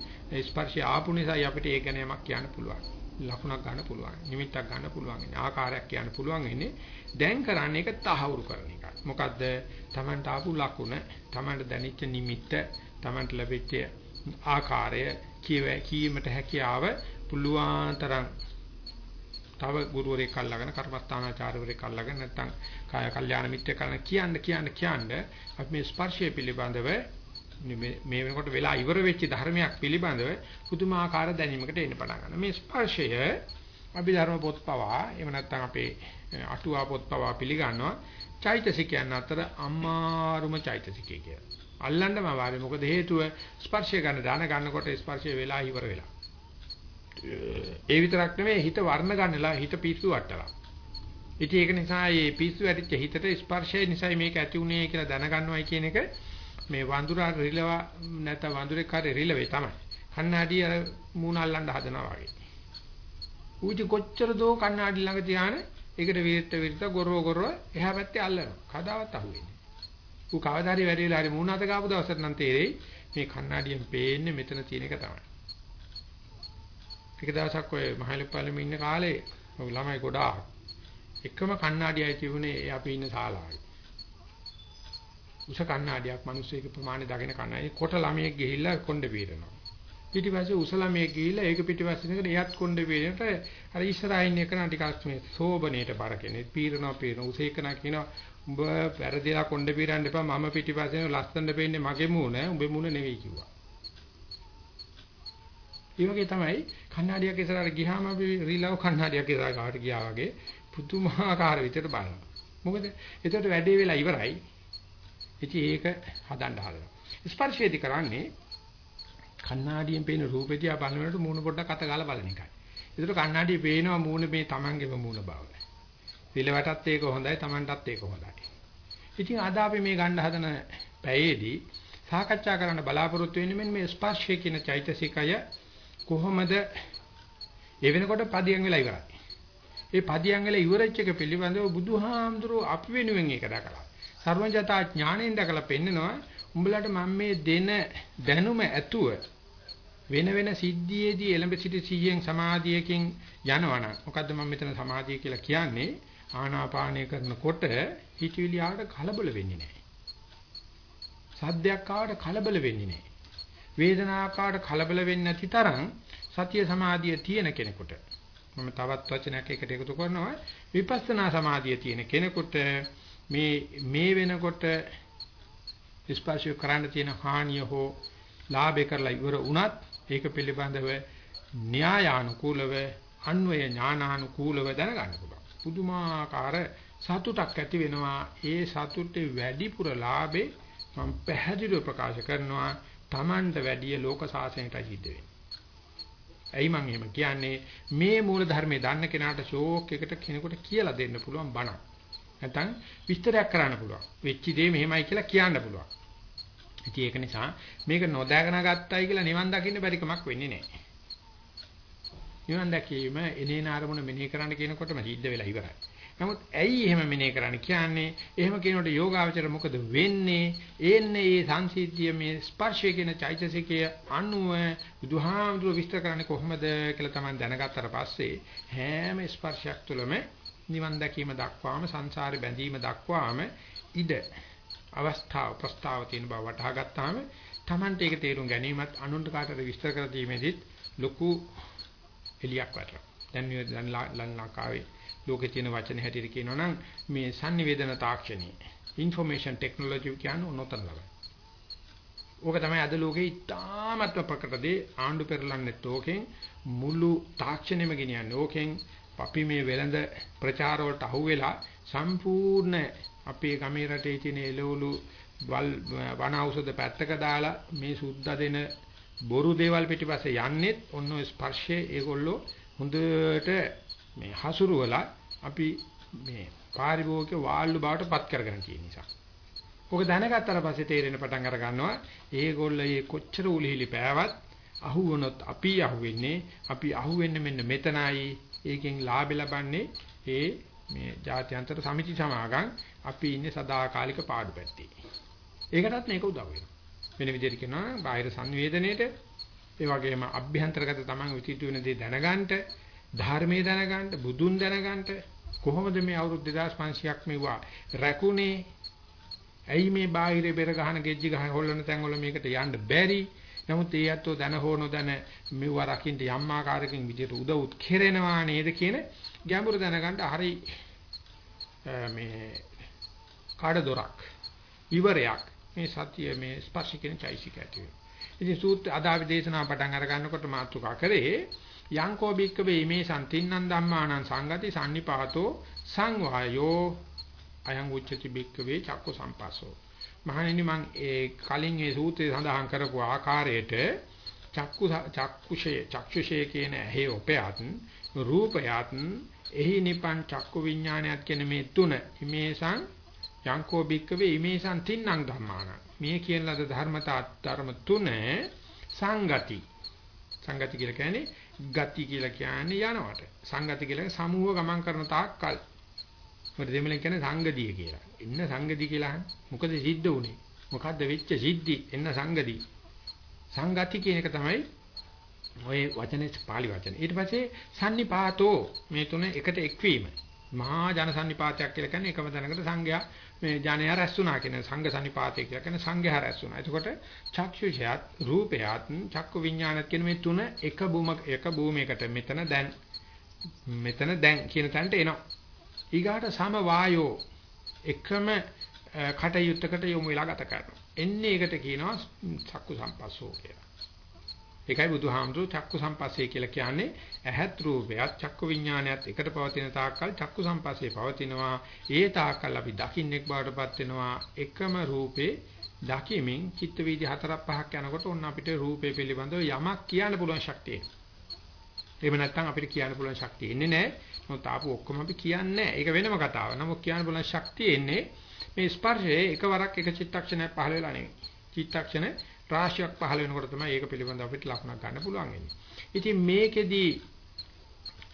ස්පර්ශය ආපු නිසායි අපිට ඒ ගැන යමක් කියන්න පුළුවන්. ලකුණක් ගන්න පුළුවන්. නිමිත්තක් ගන්න පුළුවන්. ආකාරයක් කියන්න පුළුවන් ඉන්නේ. දැන් කරන්නේ ඒක තහවුරු කරන එකයි. මොකද්ද? Tamanට ආපු ලකුණ, Tamanට දැනෙච්ච නිමිත්ත, Tamanට ලැබිච්ච ආකාරය කියව කීමට හැකියාව පුළුවන් තරම් තව ගුරුවරයෙක් අල්ලගෙන කර්මස්ථානාචාර්යවරයෙක් අල්ලගෙන නැත්නම් කාය කල්යාණ මිත්‍රයෙක් අල්ලගෙන කියන්න කියන්න කියන්න අපි මේ ස්පර්ශය පිළිබඳව මේ වෙනකොට වෙලා ඉවර වෙච්ච ධර්මයක් පිළිබඳව පුදුමාකාර දැනීමකට එන්න පටන් ගන්නවා. මේ ස්පර්ශය අභිධර්ම පොත් පවා එහෙම නැත්නම් අපේ අටුවා පොත් පවා පිළිගන්නවා. චෛතසිකයන් අතර අමාරුම චෛතසිකය කියලා. අල්ලන්නම වාගේ මොකද හේතුව ස්පර්ශය ගන්න දාන ගන්නකොට ස්පර්ශය වෙලා ඉවර වෙලා. ඒ විතරක් නෙමෙයි හිත වර්ණ ගන්නලා හිත පිස්සු වට්ටලා. ඉතින් ඒක නිසා මේ පිස්සු ඇතිච්ච හිතට ස්පර්ශය නිසා මේක ඇති උනේ කියලා දැනගන්නවයි කියන එක මේ වඳුරා රිලව නැත්නම් වඳුරෙක් හරි රිලවේ තමයි. කණ්ණාඩිය අර මූණ අල්ලන්න හදනවා වගේ. ඌජි කොච්චර දෝ කණ්ණාඩි ළඟ තියාන ඒකට විරිට විරිට ගොරව ගොරව එහා පැත්තේ අල්ලනවා. කදාවත් අහුවෙන්නේ. ඌ කවදාරි වැඩි වෙලා හරි මූණ අත ගාපු දවසට නම් තේරෙයි මේ කණ්ණාඩියෙන් පේන්නේ මෙතන තියෙන එක තමයි. එක දවසක් ඔය මහලුප්පල්ලෙම ඉන්න කාලේ ඔය ළමයි ගොඩාක් එකම කණ්ණාඩියයි තිබුණේ අපි ඉන්න ශාලාවේ. උස කණ්ණාඩියක් මිනිස්සෙක ප්‍රමාණය දගෙන කණ්ණාඩි කොට ළමයෙක් ගිහිල්ලා කොණ්ඩේ පීරනවා. පිටිපස්සේ උසලමේ ගිහිල්ලා ඒක පිටිපස්සේ ඉඳගෙන එයත් කොණ්ඩේ වේනට අර ඉස්සරහින් එකන ටිකක් මේ සෝබනේට බර කෙනෙක් පීරනවා පීරන උසේකන කියනවා උඹ වැරදිලා කොණ්ඩේ පීරන්න එපා මම පිටිපස්සේ ලස්සනට පේන්නේ මගේ මූණ උඹේ මූණ නෙවෙයි කිව්වා. ඒ වගේ තමයි කණ්ණාඩියක් ඉස්සරහට ගියාම අපි රීලව කණ්ණාඩියක් ඉස්සරහට කාට ගියා වගේ පුදුමාකාර විදිහට බලනවා. මොකද එතකොට වැඩේ වෙලා ඉවරයි. ඉතින් ඒක හදන්න හදනවා. ස්පර්ශයේදී කරන්නේ කණ්ණාඩියෙන් පේන රූපෙ දිහා බලනකොට මූණ පොඩ්ඩක් අත ගාලා බලන එකයි. ඒකට කණ්ණාඩියේ පේනවා මූණ මේ Tamangeම මූණ බව. පිළවටත් ඒක හොඳයි Tamanටත් ඒක හොඳයි. ඉතින් අද අපි මේ ගන්න හදන පැයේදී සාකච්ඡා කරන්න බලාපොරොත්තු වෙන්නේ මෙන්න මේ ස්පර්ශය කියන චෛතසිකය කොහොමද ඒ වෙනකොට පදියම් වෙලා ඉවරයි. ඒ පදියම් වෙලා ඉවරච්ච එක පිළිබඳව බුදුහාමුදුරුවෝ අපි වෙනුවෙන් ඒක දැකලා. සර්වඥතා ඥාණයෙන් දැකලා පෙන්නනවා උඹලට මම මේ දෙන දැනුම ඇතුව වෙන වෙන සිද්ධියේදී එළඹ සිටි සිහියෙන් සමාධියකින් යනවනම් මොකද්ද මම මෙතන සමාධිය කියලා කියන්නේ ආනාපානය කරනකොට හිතවිලි ආවට කලබල වෙන්නේ නැහැ. සද්දයක් ආවට කලබල වෙන්නේ නැහැ. වේදනාවක් ආවට කලබල වෙන්නේ නැති තරම් සතිය සමාධිය තියෙන කෙනෙකුට මම තවත් වචනයක් එකට එකතු කරනවා විපස්සනා සමාධිය තියෙන කෙනෙකුට මේ මේ වෙනකොට ස්පර්ශය කරන්න තියෙන හානිය හෝ ලාභය කරලා ඉවර වුණත් ඒක පිළිබඳව න්‍යායානුකූලව අන්වය ඥානානුකූලව දැනගන්න පුළුවන්. පුදුමාකාර සතුටක් ඇති වෙනවා. ඒ සතුටේ වැඩිපුර ලාභේ මම පැහැදිලිව ප්‍රකාශ කරනවා Tamanට වැඩිය ලෝක සාසනයට සිද්ධ වෙන්නේ. ඇයි මම එහෙම කියන්නේ මේ මූල ධර්මයේ දන්න කෙනාට ෂෝක් එකට කෙනෙකුට කියලා දෙන්න පුළුවන් බණක්. නැත්නම් විස්තරයක් කරන්න පුළුවන්. වෙච්ච දේ මෙහෙමයි කියලා කියන්න පුළුවන්. ඉතින් ඒක නිසා මේක නොදැකන ගත්තයි කියලා නිවන් දකින්න බැරි කමක් වෙන්නේ නැහැ. නිවන් දැකීම එනේන ආරමුණ මෙනෙහි කරන්න කියනකොටම සිද්ධ වෙලා ඉවරයි. නමුත් ඇයි එහෙම මෙනෙහි කරන්න කියන්නේ? එහෙම කියනකොට යෝගාවචර මොකද වෙන්නේ? එන්නේ මේ සංසිද්ධිය මේ ස්පර්ශය කියන චෛතසිකය අනුව බුදුහාමුදුර විස්තර කරන්නේ කොහොමද කියලා තමයි දැනගත්තට පස්සේ හැම ස්පර්ශයක් තුළම නිවන් දැකීම දක්වාම සංසාරේ බැඳීම දක්වාම ඉඩ අවස්ථාව ප්‍රස්තාව තියෙන බව වටහා ගත්තාම Tamante ඒක තේරුම් ගැනීමත් අනුන්ට කාටද විස්තර කර දීමේදීත් ලොකු එලියක් වටනවා. දැන් මේ දැන් ලංකාවේ ලෝකේ තියෙන වචන හැටියට කියනවා නම් මේ sannivedana තාක්ෂණය information technology කියන්නේ උනතන ළඟ. ඕක තමයි අද ලෝකේ ඉතාමත්ම ප්‍රකට දේ ආණ්ඩු පෙරලන්නේත් ඕකෙන් මුළු තාක්ෂණයම ගෙනියන්නේ ඕකෙන් අපි මේ වෙළඳ ප්‍රචාර වලට අහුවෙලා සම්පූර්ණ අපේ ගමේ රටේ තියෙන එළවලු වන ඖෂධ පැත්තක දාලා මේ සුද්ධ දෙන බොරු දේවල් පිටිපස්සේ යන්නේත් ඔන්න ඔය ස්පර්ශයේ ඒගොල්ලෝ හොඳට මේ හසුරුවලා අපි මේ පාරිභෝගික වාල්ලු බවට පත් කරගෙන තියෙන නිසා. ඔක දැනගත්තට පස්සේ තේරෙන පටන් අර ගන්නවා ඒගොල්ලෝ මේ කොච්චර උලිහිලි පෑවත් අහු වුණොත් අපි අහු වෙන්නේ අපි අහු වෙන්නේ මෙන්න මෙතනයි ඒකෙන් ලාභ ලබන්නේ ඒ මේ ජාත්‍යන්තර සමිති සමාගම් අපි ඉන්නේ සදාකාලික පාඩු පැත්තේ. ඒකටත් මේක උදව් වෙනවා. වෙන විදිහට කියනවා බාහිර සංවේදනයේට ඒ වගේම අභ්‍යන්තරගත තමන් විචිතු වෙන දේ දැනගන්නට ධර්මයේ දැනගන්නට බුදුන් දැනගන්නට කොහොමද මේ අවුරුදු 2500ක් මෙවුවා රැකුනේ ඇයි මේ බාහිර බෙර ගහන ගෙජ්ජි ගහ හොල්ලන තැන් වල මේකට යන්න බැරි නමුත් ඒ අතෝ දන හෝ නොදන මෙව රකින්න යම් ආකාරයකින් විදියට උදව් කෙරෙනවා නේද කියන ගැඹුරු දැනගන්න හරි මේ කාඩ දොරක් ඉවරයක් මේ සතිය මේ ස්පර්ශ කියන චෛසික ඇති වෙනවා. ඉතින් සූත්‍ර අදාවි දේශනාව පටන් අර ගන්නකොට මාතෘකා කරේ යංකෝ බික්කවේ මේ සම්තින්නන් ධම්මානං සංගති sannipāto සංවායෝ අයං උච්චති බික්කවේ චක්ක සම්පස්සෝ මහණෙනි මම ඒ කලින් ඒ සූත්‍රය සඳහන් කරපු ආකාරයට චක්කු චක්කුෂේ චක්ෂුෂේ කියන ඇහි ඔපයත් රූපයත් එහි නිපන් චක්කු විඥානයත් කියන මේ තුන ඉමේසං යංකෝ බික්කවේ ඉමේසං තින්නම් ධම්මාන. මේ කියන ලද ධර්මතා ධර්ම තුන සංගති. සංගති කියලා කියන්නේ ගති කියලා කියන්නේ යනවට. සංගති කියලා සමූහ ගමන් කරන තාක්කල්. මොකද දෙමළෙන් කියන්නේ සංගතිය කියලා. එන්න සංගති කියලා මොකද සිද්ධ වුනේ? මොකද්ද වෙච්ච සිද්ධි? එන්න සංගති. සංගති කියන එක තමයි ඔය වචනේ පාලි වචනේ. ඊට පස්සේ sannipāto මේ තුන එකට එක්වීම. මහා ජනසන්නිපාතයක් කියලා කියන්නේ එකම තැනකට සංඝයා මේ ජනයා රැස් වුණා කියන සංඝ සන්නිපාතය කියලා කියන්නේ සංඝයා රැස් වුණා. එතකොට චක්ෂුෂයත් රූපයත් චක්කු විඥානත් කියන මේ තුන එක භූම එක භූමියකට මෙතන දැන් මෙතන දැන් කියන තැනට එනවා. ඊගාට සම වායෝ එකම කටයුත්තකට යොමු වෙලා ගත කරනවා. එන්නේ ඒකට කියනවා චක්කු සම්පස්සෝ කියලා. ඒකයි බුදුහාමුදුරු චක්කු සම්පස්සේ කියලා කියන්නේ ඇහත් රූපයත් චක්කු විඥානයත් එකට පවතින තාක්කල් චක්කු සම්පස්සේ පවතිනවා. ඒ තාක්කල් අපි දකින්නෙක් බවටපත් වෙනවා. එකම රූපේ දකිමින් චිත්ත වීදි හතරක් පහක් යනකොට ඔන්න අපිට රූපේ පිළිබඳව යමක් කියන්න පුළුවන් ශක්තිය එහෙම නැත්නම් අපිට කියන්න පුළුවන් ශක්තිය එන්නේ නැහැ. නමුත් ආපු ඔක්කොම අපි කියන්නේ නැහැ. ඒක වෙනම කතාවක්. නමුත් කියන්න පුළුවන් ශක්තිය එන්නේ මේ ස්පර්ශයේ එකවරක් එක චිත්තක්ෂණයක් පහළ වෙලා නෙවෙයි. චිත්තක්ෂණ රාශියක් පහළ වෙනකොට තමයි ඒක පිළිබඳව අපිට ලකුණක් ගන්න පුළුවන් වෙන්නේ. ඉතින් මේකෙදී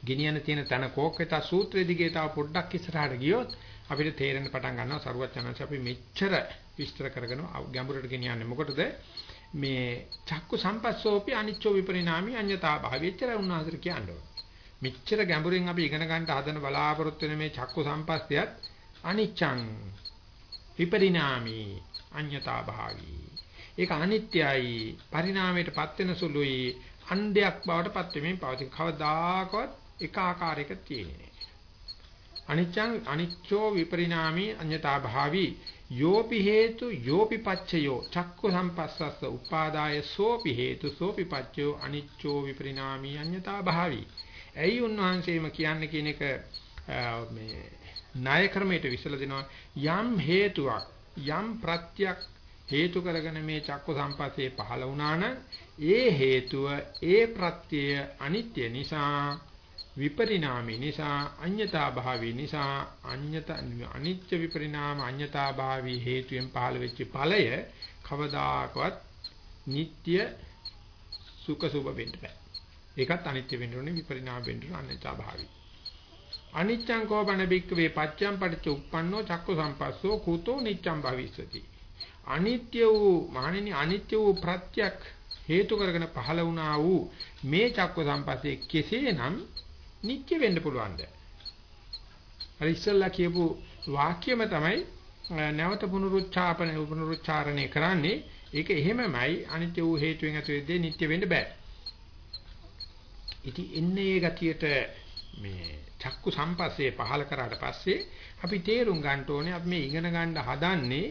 ගිනියන තියෙන තන කෝකේත සූත්‍රයේ දිගේ තව පොඩ්ඩක් ඉස්සරහට ගියොත් අපිට තේරෙන්න පටන් ගන්නවා සරුවත් චනන්ස අපි මෙච්චර විස්තර කරගෙන ගැඹුරට ගෙනියන්නේ මොකටද මේ චක්කු සම්පස්සෝපි අනිච්චෝ විපරිණාමි අඤ්‍යතා භාවෙච්චර උන්වහන්සේට කියන්නේ. මෙච්චර ගැඹුරින් අපි ඉගෙන ගන්න හදන බලාපොරොත්තු වෙන මේ චක්කු සම්පස්සයත් අනිච්ඡං විපරිණාමි අඤ්‍යතා භාවී. ඒක අනිත්‍යයි පරිණාමයටපත් වෙන සුළුයි අන්ධයක් බවට පත් වෙමින් පවතින කවදාකවත් එක ආකාරයක තියෙන්නේ අනිච්ඡං අනිච්චෝ විපරිණාමී අඤ්ඤතා භාවි. යෝපි හේතු යෝපි පච්චයෝ චක්ඛු සම්පස්සස්ස උපාදාය සෝපි හේතු සෝපි පච්චයෝ අනිච්චෝ විපරිණාමී අඤ්ඤතා භාවි. ඇයි උන්වහන්සේම කියන්නේ කියන එක මේ ණය ක්‍රමයට විසල දෙනවා යම් හේතුවක් යම් ප්‍රත්‍යක් හේතු කරගෙන මේ චක්ක සම්පස්සේ පහළ වුණා නම් ඒ හේතුව ඒ ප්‍රත්‍යය අනිත්‍ය නිසා විපරිණාමී නිසා අඤ්‍යතා භාවී නිසා අඤ්‍යත අනිත්‍ය විපරිණාම අඤ්‍යතා භාවී හේතුයෙන් පහළ වෙච්ච ඵලය කවදාකවත් නিত্য සුඛ සුභ වෙන්න බෑ. ඒකත් අනිත්‍ය වෙන්න ඕනේ විපරිණාම වෙන්න ඕනේ අඤ්‍යතා භාවී. අනිච්ඡං කෝපන බික්කවේ පච්චම් පටිච්ච උප්පන්නෝ චක්ක සම්පස්සෝ කුතෝ නිච්ඡං භවිස්සති. අනිත්‍ය වූ මහණෙනි අනිත්‍ය වූ ප්‍රත්‍යක් හේතු කරගෙන පහළ වුණා වූ මේ චක්ක සම්පස්සේ කෙසේනම් නිත්‍ය වෙන්න පුළුවන්ද? අර ඉස්සල්ලා කියපු වාක්‍යම තමයි නැවත පුනරුච්චාපන පුනරුච්චාරණය කරන්නේ. ඒක එහෙමමයි අනිත්‍ය වූ හේතුවෙන් ඇති වෙද්දී නිත්‍ය වෙන්න බෑ. ඉතින් එන්නේ ඒ ගතියට මේ චක්කු සම්පස්සේ පහල කරාට පස්සේ අපි තේරුම් ගන්න ඕනේ අපි මේ ඉගෙන ගන්න හදන්නේ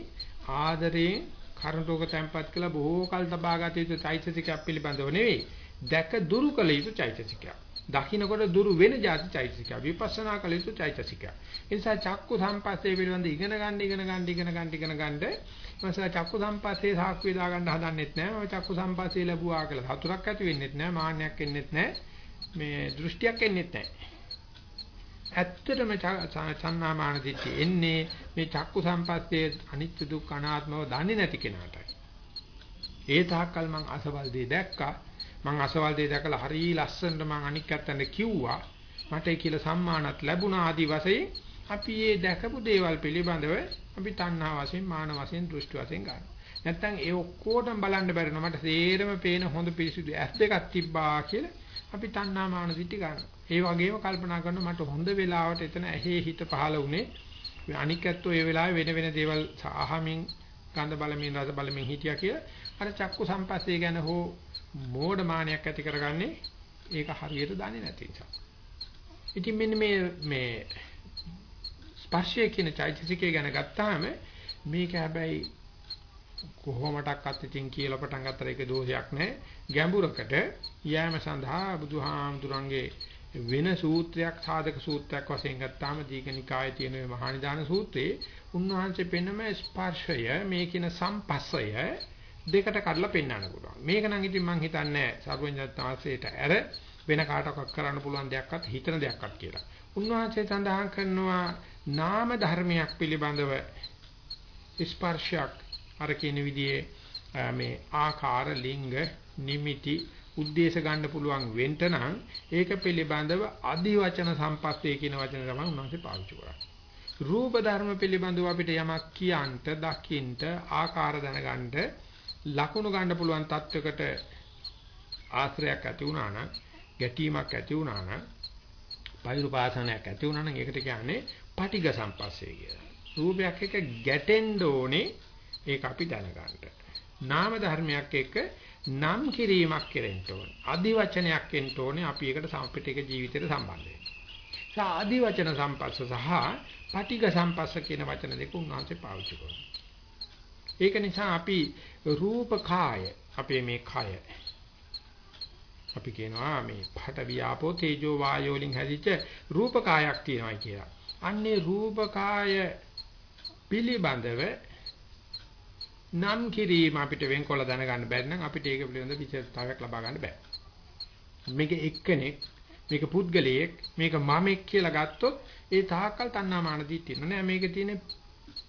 ආදරයෙන් කරඬුක තැම්පත් කළ බොහෝ කල් තබාගත යුතු චෛතසිකයක් පිළිබඳව නෙවෙයි දැක දුරු කළ යුතු චෛතසිකයක්. දකින්නකොට දුරු වෙන જાති චෛතසිකයක්. විපස්සනා කළ යුතු චෛතසිකයක්. ඒ නිසා චක්කු සම්පස්සේ පිළිබඳ ඉගෙන ගන්න ඉගෙන ගන්න ඉගෙන ගන්න ඉගෙන ගන්න මනස චක්කු සම්පස්සේ සාක්ෂි දා ගන්න හදන්නෙත් නෑ. මම චක්කු සම්පස්සේ ලැබුවා කියලා සතුටක් ඇති වෙන්නෙත් නෑ. මාන්නයක් එන්නෙත් නෑ. මේ දෘෂ්ටියක් එන්නෙත් නෑ. ඇත්තටම සන්නාමාන දිට්ඨිය එන්නේ මේ චක්කු සම්පස්සේ අනිත්‍ය දුක්ඛ අනාත්මව දන්නේ නැති කෙනාටයි. ඒ තාක්කල් මං අසවල් දේ දැක්කා. මං අසවල් දේ දැකලා හරි ලස්සනට මං අනික් පැත්තට කිව්වා. මට ඒ කියලා සම්මානත් ලැබුණා ආදි වශයෙන් අපි මේ දැකපු දේවල් පිළිබඳව අපි තණ්හා වශයෙන් මාන වශයෙන් දෘෂ්ටි වශයෙන් ගන්නවා. නැත්තම් ඒ ඔක්කොටම බලන්න බැරිනවා. මට සේරම පේන හොඳ පිරිසිදු ඇස් දෙකක් තිබ්බා කියලා අපි තණ්හා මාන දිටි ගන්නවා. ඒ වගේම කල්පනා කරනවා මට හොඳ වෙලාවට එතන ඇහි හිත පහළ වුණේ අනික් ඇත්තෝ ඒ වෙලාවේ වෙන වෙන දේවල් අහමින් ගන්ධ බලමින් රස බලමින් හිටියා කියලා අර චක්කු සම්පස්සේ ගැන හෝ මෝඩ මානයක් ඇති කරගන්නේ ඒක හරියට දන්නේ නැති නිසා. ඉතින් මෙන්න මේ මේ ස්පර්ශය කියන චෛතසිකය ගැන ගත්තාම මේක හැබැයි කොහොමඩක්වත් ඉතින් කියලා පටන් ගත්තර ඒක දෝෂයක් නැහැ. ගැඹුරකට යෑම සඳහා බුදුහාමුදුරන්ගේ වෙන සූත්‍රයක් සාධක සූත්‍රයක් වශයෙන් ගත්තාම දීඝනිකායේ තියෙන මේ මහානිදාන සූත්‍රයේ උන්වහන්සේ පෙන්නම ස්පර්ශය මේ කියන සම්පස්සය දෙකට කඩලා පෙන්වන්න පුළුවන්. මේක නම් ඉතින් මම හිතන්නේ සර්වඥතාසයට ඇර වෙන කාටවත් කරන්න පුළුවන් දෙයක්වත් හිතන දෙයක්වත් කියලා. උන්වහන්සේ සඳහන් කරනවා නාම ධර්මයක් පිළිබඳව ස්පර්ශයක් අර කියන විදිහේ මේ ආකාර ලිංග නිමිති උද්දේශ ගන්න පුළුවන් වෙන්න නම් ඒක පිළිබඳව අදි වචන සම්පස්සේ කියන වචන තමයි උන්වහන්සේ පාවිච්චි කරන්නේ. රූප ධර්ම පිළිබඳව අපිට යමක් කියන්ට, දකින්ට, ආකාර දැනගන්න, ලකුණු ගන්න පුළුවන් තත්වයකට ආශ්‍රයක් ඇති වුණා නම්, ගැටීමක් ඇති වුණා නම්, පෛරුපාසනයක් ඇති වුණා නම් ඒකට කියන්නේ පටිඝ සම්පස්සේ කියලා. රූපයක් එක්ක ගැටෙන්න ඕනේ ඒක අපි දැනගන්න. නාම ධර්මයක් එක්ක නම් කිරීමක් කෙරෙන්න ඕනේ. අදි වචනයක් එන්න ඕනේ අපි ඒකට සම්පිටික ජීවිතයට සම්බන්ධ වෙන්න. ආදි වචන සම්පස්ස සහ පටිඝ සම්පස්ස කියන වචන දෙක උන්වහන්සේ පාවිච්චි කරනවා. ඒක නිසා අපි රූප කාය අපේ මේ කය අපි කියනවා මේ පඨ වියාපෝ තේජෝ වායෝ වලින් හැදිච්ච රූප කායක් තියෙනවා කියලා. අන්නේ රූප කාය පිළිබඳව නම් කිරීම අපිට වෙන්කොල්ල දැනගන්න බැරි නම් අපිට ඒක පිළිබඳ විචාරතාවයක් ලබා ගන්න බෑ. මේක එක්කෙනෙක් මේක පුද්ගලයෙක් මේක මමෙක් කියලා ගත්තොත් ඒ තාක්කල් තණ්හාමාන දිට්ඨිය නෑ. මේක තියෙන්නේ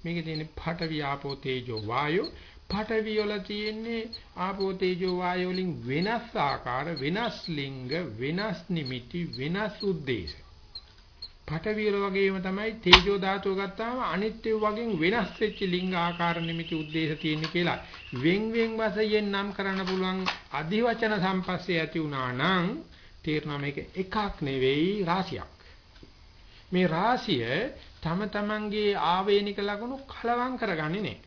මේකේ තියෙන පඨවි ආපෝ තේජෝ වායෝ. පඨවි වල තියෙන්නේ ආපෝ තේජෝ වායෝ වලින් වෙනස් ආකාර වෙනස් ලිංග වෙනස් නිමිති වෙනස් උද්දේශ. පඨවි වල වගේම තමයි තේජෝ ධාතුව ගත්තාම අනිත්‍ය වගේ වෙනස් වෙච්ච ලිංග ආකාර නිමිති උද්දේශ තියෙන්නේ කියලා වෙන් වෙන් වශයෙන් නම් කරන්න පුළුවන් අධිවචන සම්පස්සේ ඇති වුණා නම් තේරෙනවා මේක එකක් නෙවෙයි රාශියක් මේ රාශිය තම තමන්ගේ ආවේනික ලකුණු කලවම් කරගන්නේ නැහැ.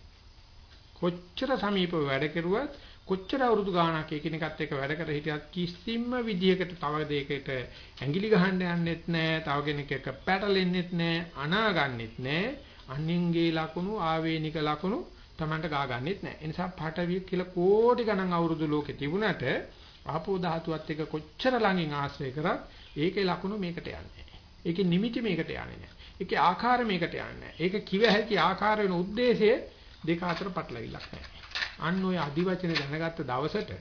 කොච්චර සමීපව වැඩ කෙරුවත් කොච්චර අවුරුදු ගාණක් එකිනෙකත් එක්ක වැඩ කර හිටියත් කිසිම විදියකට තව දෙයකට ඇඟිලි ගහන්න යන්නෙත් නැහැ තව කෙනෙක් එක්ක පැටලෙන්නෙත් නැහැ අනාගන්නෙත් නැහැ අන්‍යන්ගේ ලකුණු ආවේනික ලකුණු Tamanට ගාගන්නෙත් නැහැ ඒ නිසා පාඨවිය කියලා කෝටි ගණන් අවුරුදු ලෝකේ තිබුණට ආපෝ ධාතුවත් එක්ක කොච්චර ළඟින් ආශ්‍රය කරත් ඒකේ ලකුණු මේකට යන්නේ ඒකේ නිමිති මේකට යන්නේ නැහැ ඒකේ ආකාර මේකට යන්නේ නැහැ ඒක කිව හැකි ආකාර වෙන ಉದ್ದೇಶයේ දෙක අතර පටලවිලක් නැහැ අන්න ওই අදිවචන දැනගත්ත දවසට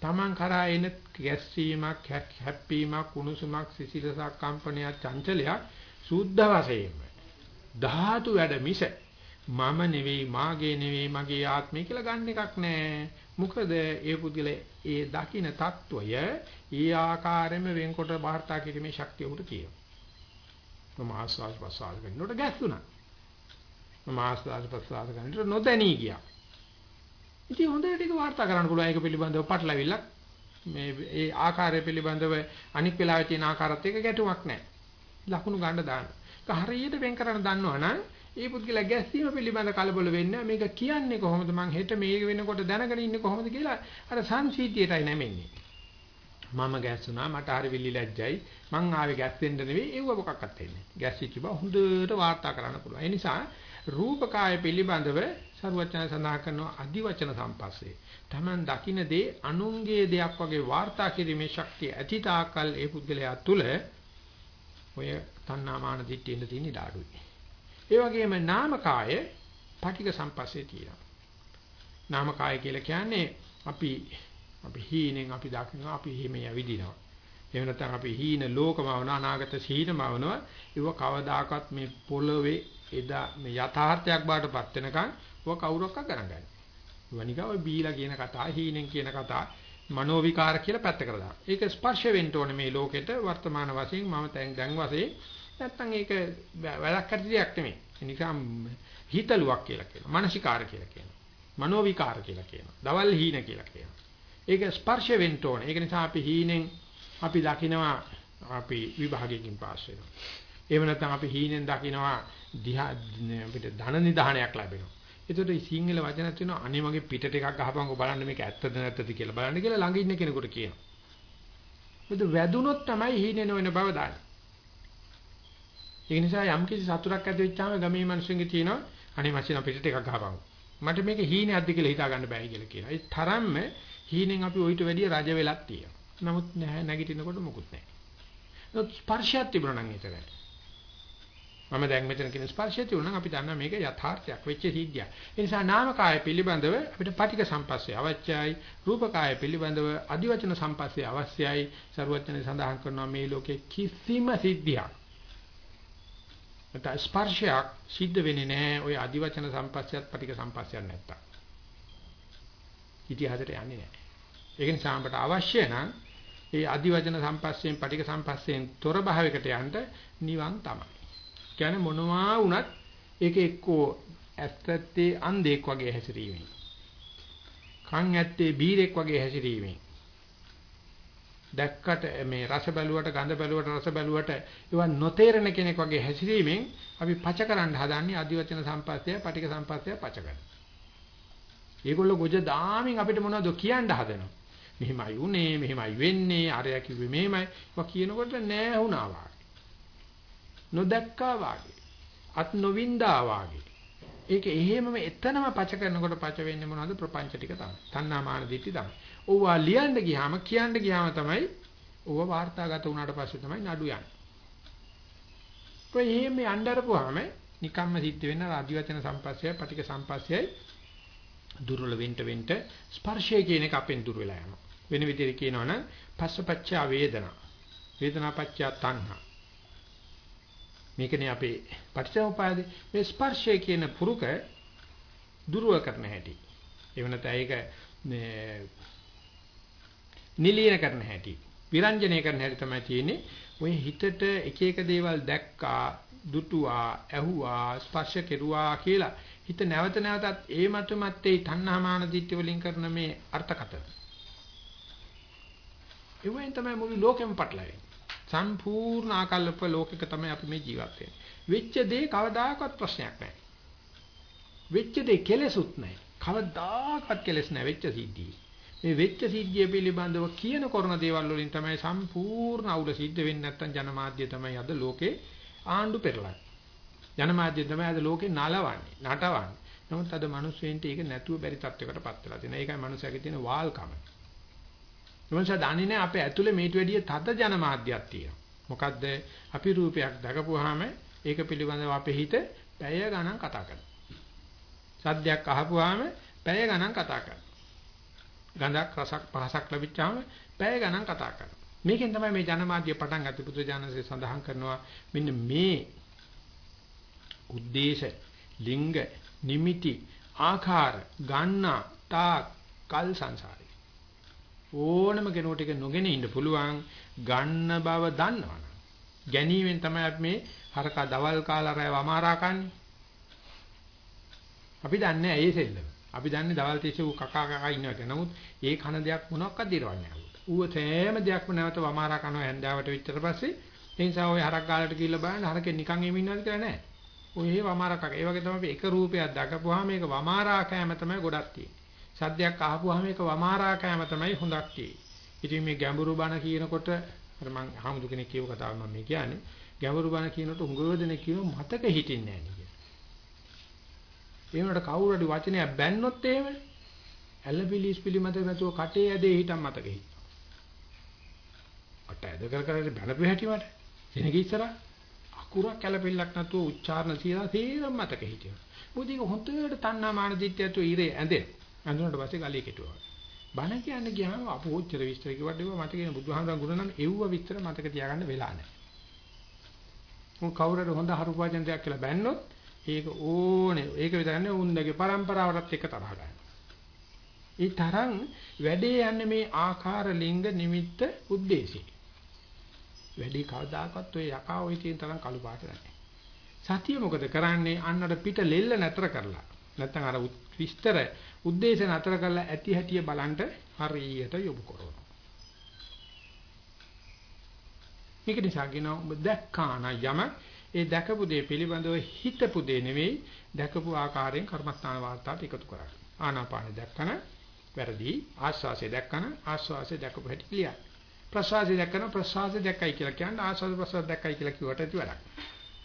Taman කරා එන ගැස්සීමක් හැප්පීමක් කුණුසුමක් සිසිලසක් කම්පනයක් චංචලයක් සුද්ධ වශයෙන්ම. ධාතු වැඩ මිස මම නෙවෙයි මාගේ නෙවෙයි මගේ ආත්මය කියලා ගන්න එකක් නෑ. මොකද ඒ පුද්ගල ඒ දකින తত্ত্বය ඒ ආකාරයෙන්ම වෙන්කොට බාහිරතා කිරීමේ ශක්තිය උට කියනවා මම ආස්වාද ප්‍රසආද වෙන්නට ගැස්සුණා. මම ආස්වාද ප්‍රසආද ගන්නට නොදැනී ගියා. ඉතින් හොඳට ඒක වාර්තා කරන්න පුළුවන්. ඒක පිළිබඳව පටලවිල්ලක්. මේ ඒ ආකාරය පිළිබඳව අනික් වෙලාවේ තියෙන ආකාරات එක ගැටුමක් නැහැ. ලකුණු ගන්න දාන්න. ඒක හරියට වෙන් කරන්න දන්නවනම් ඒ පුද්ගලයා ගැස්සීම පිළිබඳ කලබල වෙන්නේ මේක කියන්නේ කොහොමද? මං හෙට මේක වෙනකොට දැනගෙන ඉන්නේ කොහොමද කියලා අර සංසීතියටයි නැමෙන්නේ. මම ගැස්සුණා මට හරි විලි ලැජ්ජයි. මං ආවේ ගැස්සෙන්න නෙවෙයි ඒව මොකක්වත් වෙන්නේ ගැස්සිච්ච බව හොඳට වාර්තා කරන්න පුළුවන්. ඒ නිසා රූපකාය පිළිබඳව සරුවචන සඳහන් කරන අදිවචන සම්පස්සේ Taman දකින්න දේ අනුන්ගේ දෙයක් වගේ වාර්තා කිරීමේ ශක්තිය ඇති තාකල් ඒ පුද්ගලයා තුල ඔය තණ්හාමාන දිට්ඨියෙන්ද තියෙන ඩාඩුයි ඒ වගේම නාමකාය පටික සම්පස්සේ තියෙනවා නාමකාය කියලා කියන්නේ අපි අපි හීනෙන් අපි දකිනවා අපි හිමේ ඇවිදිනවා. එහෙම නැත්නම් අපි හීන ලෝකමවන අනාගත සීනමවනවා. ඒව කවදාකවත් මේ පොළවේ එදා මේ යථාර්ථයක් බාටපත් වෙනකන් ඔය කවුරක්ක ගණන් ගන්න. වනිකව බීලා කියන කතා, හීනෙන් කියන කතා, මනෝ විකාර කියලා පැත්තකට දාන්න. ඒක ස්පර්ශ වෙන්න ඕනේ මේ ලෝකෙට වර්තමාන වශයෙන් මම දැන් දැන් වශයෙන් නැත්තම් ඒක වැඩක් කරති දෙයක් නෙමෙයි. ඒ නිසා හිතලුවක් කියලා කියනවා. මානසිකාර කියලා කියනවා. මනෝ විකාර කියලා කියනවා. දවල් හීන කියලා කියනවා. ඒක ස්පර්ශ වෙන්න ඕනේ. ඒක නිසා අපි හීනෙන් අපි දකිනවා අපි විභාගයකින් පාස් වෙනවා. එහෙම නැත්නම් අපි හීනෙන් දකිනවා දිහා අපිට ධන නිධානයක් ලැබෙනවා. ඒතකොට සිංහල වචන තියෙනවා අනේ මගේ පිටට එකක් ගහපන්කො බලන්න මේක ඇත්තද නැත්තද කියලා බලන්න කියලා ළඟ ඉන්න කෙනෙකුට කියනවා. මොකද වැදුනොත් තමයි හීනේ නොවන බව දාන්නේ. ඒ නිසා යම් කිසි සතුටක් ඇති වෙච්චාම ගමේ මිනිස්සුන්ගේ තියෙනවා අනේ මචං පිටට එකක් ගහපන්කො. මට මේක හීනේ අද්ද කියලා හිතා ගන්න බෑ කියලා කියනවා. ඒ තරම්ම හීනෙන් අපි ඔయిత වැඩිය රජ වෙලක් තියෙනවා. නමුත් නැහැ නැගිටිනකොට මොකුත් නැහැ. නමුත් ස්පර්ශයක් තිබුණා නම් ඒතරයි. මම දැන් මෙතන කියන ස්පර්ශය තිබුණා නම් අපි දන්නා මේක යථාර්ථයක් වෙච්ච සිද්ධියක්. ඒ නිසා නාමකාය පිළිබඳව අපිට පටික සම්පස්සේ අවශ්‍යයි. රූපකාය පිළිබඳව අදිවචන සම්පස්සේ අවශ්‍යයි. සරුවචනේ සඳහන් කරනවා මේ ලෝකේ කිසිම සිද්ධියක් නැත්නම් ස්පර්ශයක් සිද්ධ වෙන්නේ නැහැ ওই අදිවචන සම්පස්සයත් පටික සම්පස්සයක් නැත්තම්. ඉතිහාසයට යන්නේ නැහැ. ඒක නිසා අපට අවශ්‍ය නම් ඒ අදිවචන සම්පස්සයෙන් පටික සම්පස්සයෙන් තොර භාවයකට යන්න නිවන් තමයි. කියන්නේ මොනවා වුණත් ඒක එක්කෝ ඇත්තත්තේ අන්ධෙක් වගේ හැසිරීමෙන්. කන් ඇත්තේ බීරෙක් වගේ හැසිරීමෙන්. දැක්කට මේ රස බැලුවට ගඳ බැලුවට රස බැලුවට ඒවා නොතේරෙන කෙනෙක් වගේ හැසිරීමෙන් අපි පච කරන්න හදන්නේ අධිවචන සම්පස්සය, පටික සම්පස්සය පච කරන. ඒගොල්ලෝ ගොජ දාමින් අපිට මොනවද කියන්න හදනවා. මෙහිමයි උනේ, මෙහිමයි වෙන්නේ, අරයා කිව්වේ මෙහෙමයි. ඔවා කියනකොට නෑ වුණා වාගේ. නොදැක්කා වාගේ. අත් නොවින්දා වාගේ. ඒක එහෙමම එතනම පච කරනකොට පච වෙන්නේ මොනවද ප්‍රපංච ටික තමයි. තණ්හා මාන දිටි තමයි. ඕවා ලියන්න ගියාම කියන්න ගියාම තමයි ඕවා වාර්තාගත වුණාට පස්සේ තමයි නඩු යන්නේ. කොහේ එහෙම යnderපුවාම නිකම්ම සිද්ධ වෙන ආදිවචන සම්පස්සයයි පටික සම්පස්සයයි දුර්වල වෙන්න වෙන්න ස්පර්ශය කියන එක අපෙන් දුර වෙලා යනවා. වෙන විදිහට කියනවනම් පස්සපච්චා වේදනා. වේදනාපච්චා තණ්හා. මේකනේ අපේ පටිච්චසමුපාදේ මේ ස්පර්ශය කියන පුරුක දුර්වල කරන හැටි. එව නැත්නම් ඒක නිලීන කරන හැටි. විරංජනය කරන හැටි තමයි තියෙන්නේ. ඔය හිතට එක එක දේවල් දැක්කා, දුටුවා, ඇහුවා, ස්පර්ශ කෙරුවා කියලා හිත නැවත නැවතත් ඒ මත මතේ තණ්හාමාන දිට්ඨි වලින් කරන මේ අර්ථකථන. ඒ වෙන් තමයි මුළු ලෝකෙම පටලවෙන්නේ. සම්පූර්ණ ආකල්ප ලෝකෙක තමයි අපි මේ ජීවත් වෙන්නේ. වෙච්ච දේ කවදාකවත් ප්‍රශ්නයක් නැහැ. වෙච්ච දේ කෙලෙසුත් නැහැ. කවදාකවත් කෙලෙස් නැහැ වෙච්ච සිද්ධිය. මේ වෙච්ච සිද්ධිය පිළිබඳව කියන කරන දේවල් වලින් තමයි සම්පූර්ණ අවුල සිද්ධ වෙන්නේ නැත්නම් ජනමාධ්‍ය තමයි අද ලෝකේ ආණ්ඩු පෙරලන්නේ. ජනමාධ්‍ය තමයි අද ලෝකේ නලවන්නේ, නටවන්නේ. නමුත් අද මිනිස්සුන්ට ඒක නැතුව බැරි තත්වයකට පත් වෙලා තියෙනවා. ඒකයි මිනිස්සුන්ගේ තියෙන වාල්කම. මොනසාර දන්නේ නැහැ අපේ ඇතුලේ මේට වැඩිය තද ජනමාධ්‍යයක් තියෙනවා. මොකද්ද? අපි රූපයක් දකපුවාම ඒක පිළිබඳව අපේ හිත පැය ගණන් කතා කරනවා. සද්දයක් අහපුවාම පැය ගණන් කතා කරනවා. ගඳක් රසක් පහසක් ලැබිච්චාම පැය ගණන් කතා කරනවා. මේකෙන් තමයි මේ ජනමාධ්‍ය පටන් ගත්තේ පුදු ජානසේ සඳහන් කරනවා මෙන්න මේ උද්දේශ ලිංග නිමිති ආකාර ගන්නා තා කල් සංසාරේ ඕනම කෙනෙකුට ඒක නොගෙන ඉන්න පුළුවන් ගන්න බව දන්නවනම් ගැනීමෙන් තමයි අපි මේ හරකා දවල් කාලා රැව අමාරා කන්නේ අපි දන්නේ ඒ සෙල්ලම අපි දන්නේ දවල් තිස්සේ ඌ කකා කකා ඉන්නවා කියලා. නමුත් ඒ කන දෙයක් මොනක්වත් දිරවන්නේ නැහැ. ඌ තේම දෙයක්ම නැවත වමාරා කනවා හැන්දාවට විතර පස්සේ ඒ නිසා ওই හරක් ගාලට ගිහිල්ලා බලන්න හරකෙන් නිකන් එමින් ඉන්නවද කියලා නැහැ. ඔය වමාරා කක. ඒ වගේ තමයි අපි එක රූපයක් දකපුවාම මේක වමාරා කෑම තමයි ගොඩක් තියෙන්නේ. සද්දයක් අහපුවාම මේක වමාරා කෑම තමයි හොඳක් තියෙන්නේ. ඉතින් මේ ගැඹුරු බණ කියනකොට අර මං හාමුදු කෙනෙක් කියව කතාව මම මේ කියන්නේ ගැඹුරු බණ කියනකොට උඟවදෙනෙක් කියව මතක හිටින්නේ නැහැ ඒ වුණාට කවුරු හරි වචනයක් බැන්නොත් එහෙම ඇලපිලිස් පිළිමත නැතුව කටේ ඇදේ හිටන් මතක හිටිනවා. අට ඇද කර කර බැලපු හැටි මට. එනක ඉස්සර අකුරක් ඇලපිල්ලක් නැතුව උච්චාරණ සීලා තේරම මතක හිටිනවා. මොකද ඒක හොඳට තණ්හා මාන දිට්ඨියතු ඉරේ ඇඳෙන. අඳුනට පස්සේ ගලේ කෙටුවා. බණ කියන්න ගියාම අපෝ ඔච්චර විස්තර කිව්වට ඒවා මට කියන බුදුහාමුදුරන් ගුණ නම් එව්ව විතර මතක තියාගන්න වෙලා නැහැ. උන් කවුරුර හොඳ හරුපවාදන දෙයක් කියලා බැන්නොත් ඒක ඕනේ. ඒක විතරනේ උන්දගේ પરම්පරාවලත් එක තරහ ගන්න. ඒ තරම් වැඩේ යන්නේ මේ ආකාර ලිංග නිමිත්ත ಉದ್ದೇಶي. වැඩි කවදාකවත් ඔය යකා ඔය තියෙන තරම් කළු පාට නැහැ. සතිය මොකද කරන්නේ? අන්නර පිට ලෙල්ල නැතර කරලා. නැත්තම් අර විස්තර උද්දේශ නතර කරලා ඇති හැටිය බලන්ට හරියට යොමු කරනවා. මේක නිසා කියනවා ඔබ දැක්කාන යම ඒ දැකපු දේ පිළිබඳව හිතපු දේ නෙවෙයි දැකපු ආකාරයෙන් කර්මස්ථාන වාර්තාවට එකතු කරා. ආනාපාන දැක්කන වැරදි ආස්වාසය දැක්කන ආස්වාසය දැකපු හැටි ක්ලියර්. ප්‍රසවාසය දැක්කන ප්‍රසවාසය දැක්කයි කියලා කියන්නේ ආස්වාද ප්‍රසවාස දැක්කයි කියලා කිව්වට ඇති වැඩක්.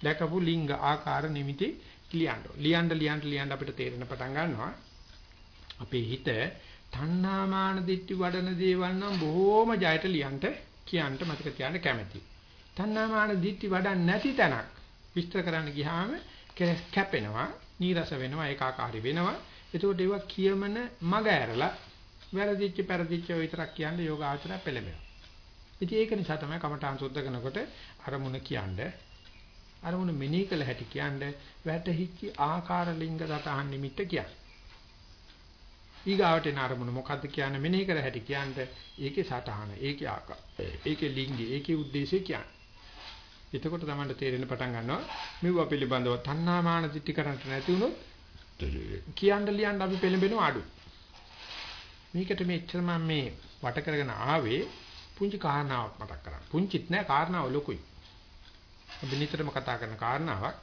දැකපු ලිංග ආකාර නිමිති ලියන්න. ලියන්න ලියන්න ලියන්න අපිට තේරෙන පටන් ගන්නවා. අපේ හිත තණ්හාමාන දිට්ටි වඩන දේවල් නම් බොහෝම ජයට ලියන්න කියන්න මතක තියාගන්න කැමැතියි. තණ්හාමාන දිට්ටි වඩන්නේ නැති තැනක් විස්තර කරන්න ගියාම කෙලස් කැපෙනවා, නීරස වෙනවා, ඒකාකාරී වෙනවා. එතකොට ඒවා කියමන මග ඇරලා වැරදිච්ච පෙරදිච්ච විතරක් කියන්නේ යෝග ආචරය පෙළඹෙනවා. ඉතින් ඒක නිසා තමයි කමඨාන් සුද්ධ කරනකොට අරමුණ කියන්නේ අරමුණ මෙනෙහි කළ හැටි කියන්නේ වැටහිච්ච ආකාර ලිංග දතහන් නිමිත්ත කියන්නේ. ඊගාවට එන අරමුණ මොකද්ද කියන්නේ? මෙනෙහි කර හැටි කියන්නේ ඒකේ සටහන ඒකේ ආකාරය ඒකේ ලිංගය ඒකේ ಉದ್ದೇಶය කියන්නේ. එතකොට තමයි තේරෙන්න පටන් ගන්නවා. මෙව පිළිබඳව තණ්හාමාන දිටි කරන්ට නැති වුණොත් කියන්න ලියන්න අපි පෙළඹෙනවා අඩු. මේකට මෙච්චර මම මේ වට කරගෙන ආවේ පුංචි කාරණාවක් මතක් කරගන්න. පුංචිත් නෑ කාරණාව ලොකුයි. අපි නිතරම කතා කරන කාරණාවක්.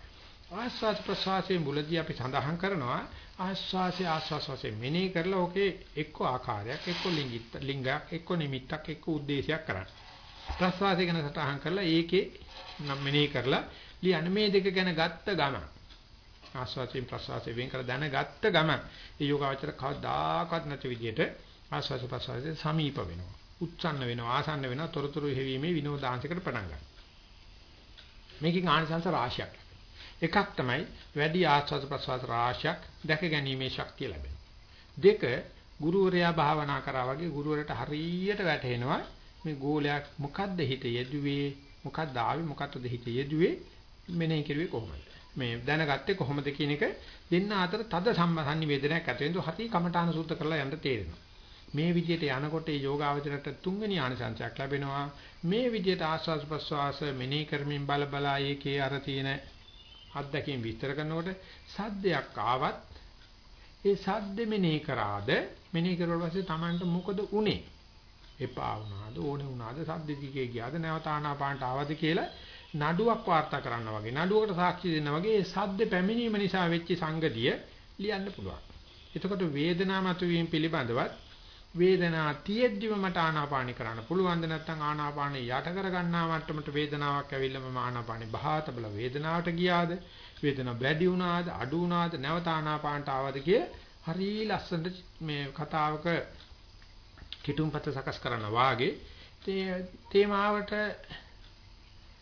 ආස්වාද ප්‍රසවාසයේ මුලදී අපි සඳහන් කරනවා ආස්වාසේ ආස්වාස වශයෙන් මෙනෙහි කරලා ඕකේ එක්ක ආකාරයක් එක්ක ලිංගිත් ලිංගයක් එක්ක නිමිත්තක් එක්ක ಉದ್ದೇಶයක් කරන්න. ප්‍රස්වාසය ගැන සටහන් කරලා ඒකේ නම් මෙනෙහි කරලා ලියන්නේ මේ දෙක ගැන ගත්ත ගම. ආස්වාසයෙන් ප්‍රස්වාසයෙන් වෙන් කර දැනගත්ත ගම. ඒ යෝගාචර කවදාකවත් නැති විදිහට ආස්වාස ප්‍රස්වාසයේ සමීප වෙනවා. උච්චන්න වෙනවා ආසන්න වෙනවා තොරතුරු හෙවීමේ විනෝදාංශයකට පටන් ගන්නවා. මේකෙන් ආනිසංස රාශියක් එකක් තමයි වැඩි ආස්වාද ප්‍රසවාස රාශියක් දැක ගැනීමේ ශක්තිය ලැබෙනවා. දෙක ගුරුවරයා භාවනා කරා වගේ ගුරුවරට හරියට වැටහෙනවා මේ ගෝලයක් මොකද්ද හිත යෙදුවේ මොකද්ද ආවේ මොකද්ද හිත යෙදුවේ මෙනෙහි කරුවේ කොහොමද මේ දැනගත්තේ කොහොමද කියන එක දෙන්න අතර තද සම්නිවේදනයක් ඇති වෙනතු හති කමඨාන සූත්‍ර කරලා යන්න තේරෙනවා. මේ විදිහට යනකොට ඒ යෝගාවචරයට තුන්වෙනි ආනිසංසයක් ලැබෙනවා. මේ විදිහට ආස්වාස් ප්‍රස්වාස මෙනෙහි කරමින් බල බලා ඒකේ අර තියෙන අත්දැකීම් විස්තර කරනකොට සද්දයක් ආවත් ඒ සද්ද මෙනෙහි කරාද මෙනෙහි කරුවාට පස්සේ Tamanට මොකද උනේ? එපා වුණාද ඕනේ වුණාද සද්ද දිගේ ගියාද නැවත ආනාපානට ආවද කියලා නඩුවක් වාර්තා කරන්න වගේ නඩුවකට සාක්ෂි දෙන්න වගේ ඒ සද්ද පැමිණීම නිසා වෙච්ච සංගතිය ලියන්න පුළුවන්. එතකොට වේදනාව මතුවීම පිළිබඳවත් වේදනාව තියෙද්දිම මට ආනාපානි කරන්න පුළුවන්ද නැත්නම් ආනාපානෙ යට කරගන්නා මට්ටමට වේදනාවක් ඇවිල්ලා මම ආනාපානෙ බහාතබල වේදනාවට ගියාද වේදනාව වැඩි වුණාද අඩු වුණාද නැවත ආනාපානට ආවද කිය හරි ලස්සනට මේ කතාවක කිටුම්පත සකස් කරන්න වාගේ තේමාවට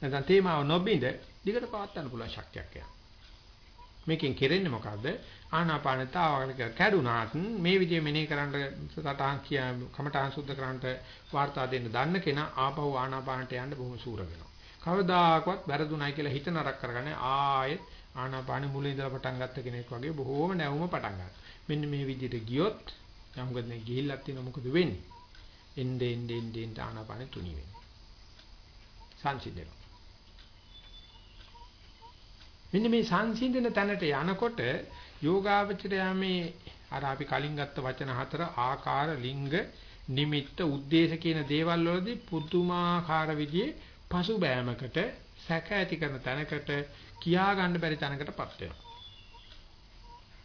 නැත්නම් තේමාව නොබින්ද දිගට පවත් ගන්න පුළුවන් ශක්තියක් එනවා. මේකෙන් කෙරෙන්නේ මොකද්ද? ආනාපානතාවකට කැඩුනාත් මේ විදිය මෙනෙහි කරන්න සටහන් කිය කමටහන් සුද්ධ කරන්නට වාර්තා දෙන්න දන්න කෙනා ආපහු ආනාපානට යන්න බොහොම සූර වෙනවා. කවදාකවත් වැරදුණයි කියලා හිත නරක කරගන්නේ ආයෙත් ආනාපානෙ මුලින් ඉඳලා පටන් ගත්ත කෙනෙක් වගේ බොහොම නැවුම පටන් ගන්නවා. මෙන්න මේ විදිහට ගියොත් යම්කද මේ ගිහිල්ලක් තියෙන මොකද වෙන්නේ? එnde ende ende ende ආනාපානෙ තුනි වෙන්නේ. සංසිඳෙනවා. මෙන්න මේ සංසිඳන තැනට යනකොට යෝගාවචරය මේ අර අපි කලින් ගත්ත වචන හතර ආකාර ලිංග නිමිත්ත උද්දේශ කියන දේවල් වලදී පුදුමාකාර විදිහේ පසුබෑමකට සැක ඇති කරන තැනකට කියා ගන්න බැරි තැනකටපත් වෙනවා.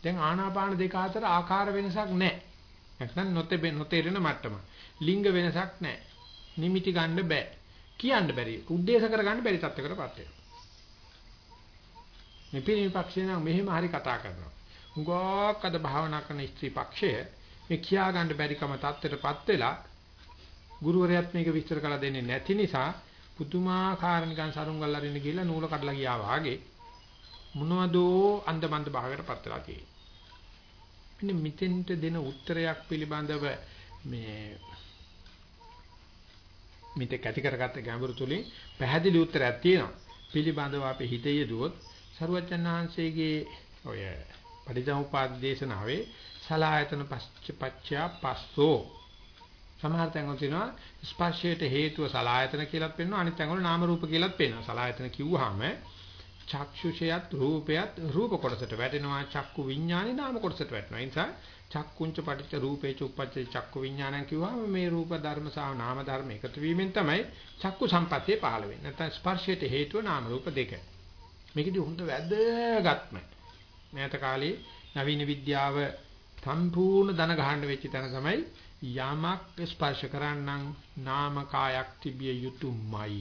දැන් ආනාපාන දෙක අතර ආකාර වෙනසක් නැහැ. නැත්නම් නොතේ නොතේරෙන මට්ටම. ලිංග වෙනසක් නැහැ. නිමිති ගන්න බෑ. කියන්න බැරි. උද්දේශ කරගන්න බැරි තත්යකටපත් වෙනවා. මේ පිරිමි පක්ෂේ නම් මෙහෙම හරි කතා කරනවා. හුඟක් අද භාවනා කරන ස්ත්‍රී පක්ෂය මේ කියා ගන්න බැරිකම තත්ත්වයටපත් වෙලා ගුරුවරයාත් මේක විස්තර කරලා දෙන්නේ නැති නිසා පුදුමාකාර නිකන් සරුංගල් අරින්න ගිහලා නූල කඩලා ගියා වාගේ මොනවදෝ අන්දමන්ද භාවයකටපත් වෙලා තියෙනවා. මෙන්න මෙතෙන්ට දෙන උත්තරයක් පිළිබඳව මේ මිට කැටි කරගත්ත ගැඹුරු තුලින් පැහැදිලි උත්තරයක් තියෙනවා. පිළිබඳව අපි හිතේ යෙදුවොත් සරුවචන් වහන්සේගේ ඔය පටිච්චසමුපාද දේශනාවේ සලායතන පච්චපච්චා පස්සෝ. සමහර තැන්වල තියෙනවා ස්පර්ශයට හේතුව සලායතන කියලාත් පෙන්නනවා අනිත් තැන්වල නාම රූප කියලාත් පෙන්නනවා සලායතන කිව්වහම චක්ෂුෂයත් රූපයත් රූප කොටසට වැටෙනවා චක්කු විඥානේ නාම කොටසට වැටෙනවා. ඒ නිසා චක්කුංච පටිච්ච රූපේච උප්පච්චේ චක්කු විඥානං කිව්වහම මේ රූප ධර්ම සහ නාම ධර්ම එකතු වීමෙන් තමයි චක්කු සම්පත්තිය පහළ වෙන්නේ. නැත්නම් ස්පර්ශයට හේතුව නාම රූප දෙක. මේකදී හොඳ වැදගත්ම මෑත කාලේ නවීන විද්‍යාව සම්පූර්ණ දන ගහන්න වෙච්ච තැන තමයි යමක් ස්පර්ශ කරන්නම් නාම කායක් තිබිය යුතුයමයි.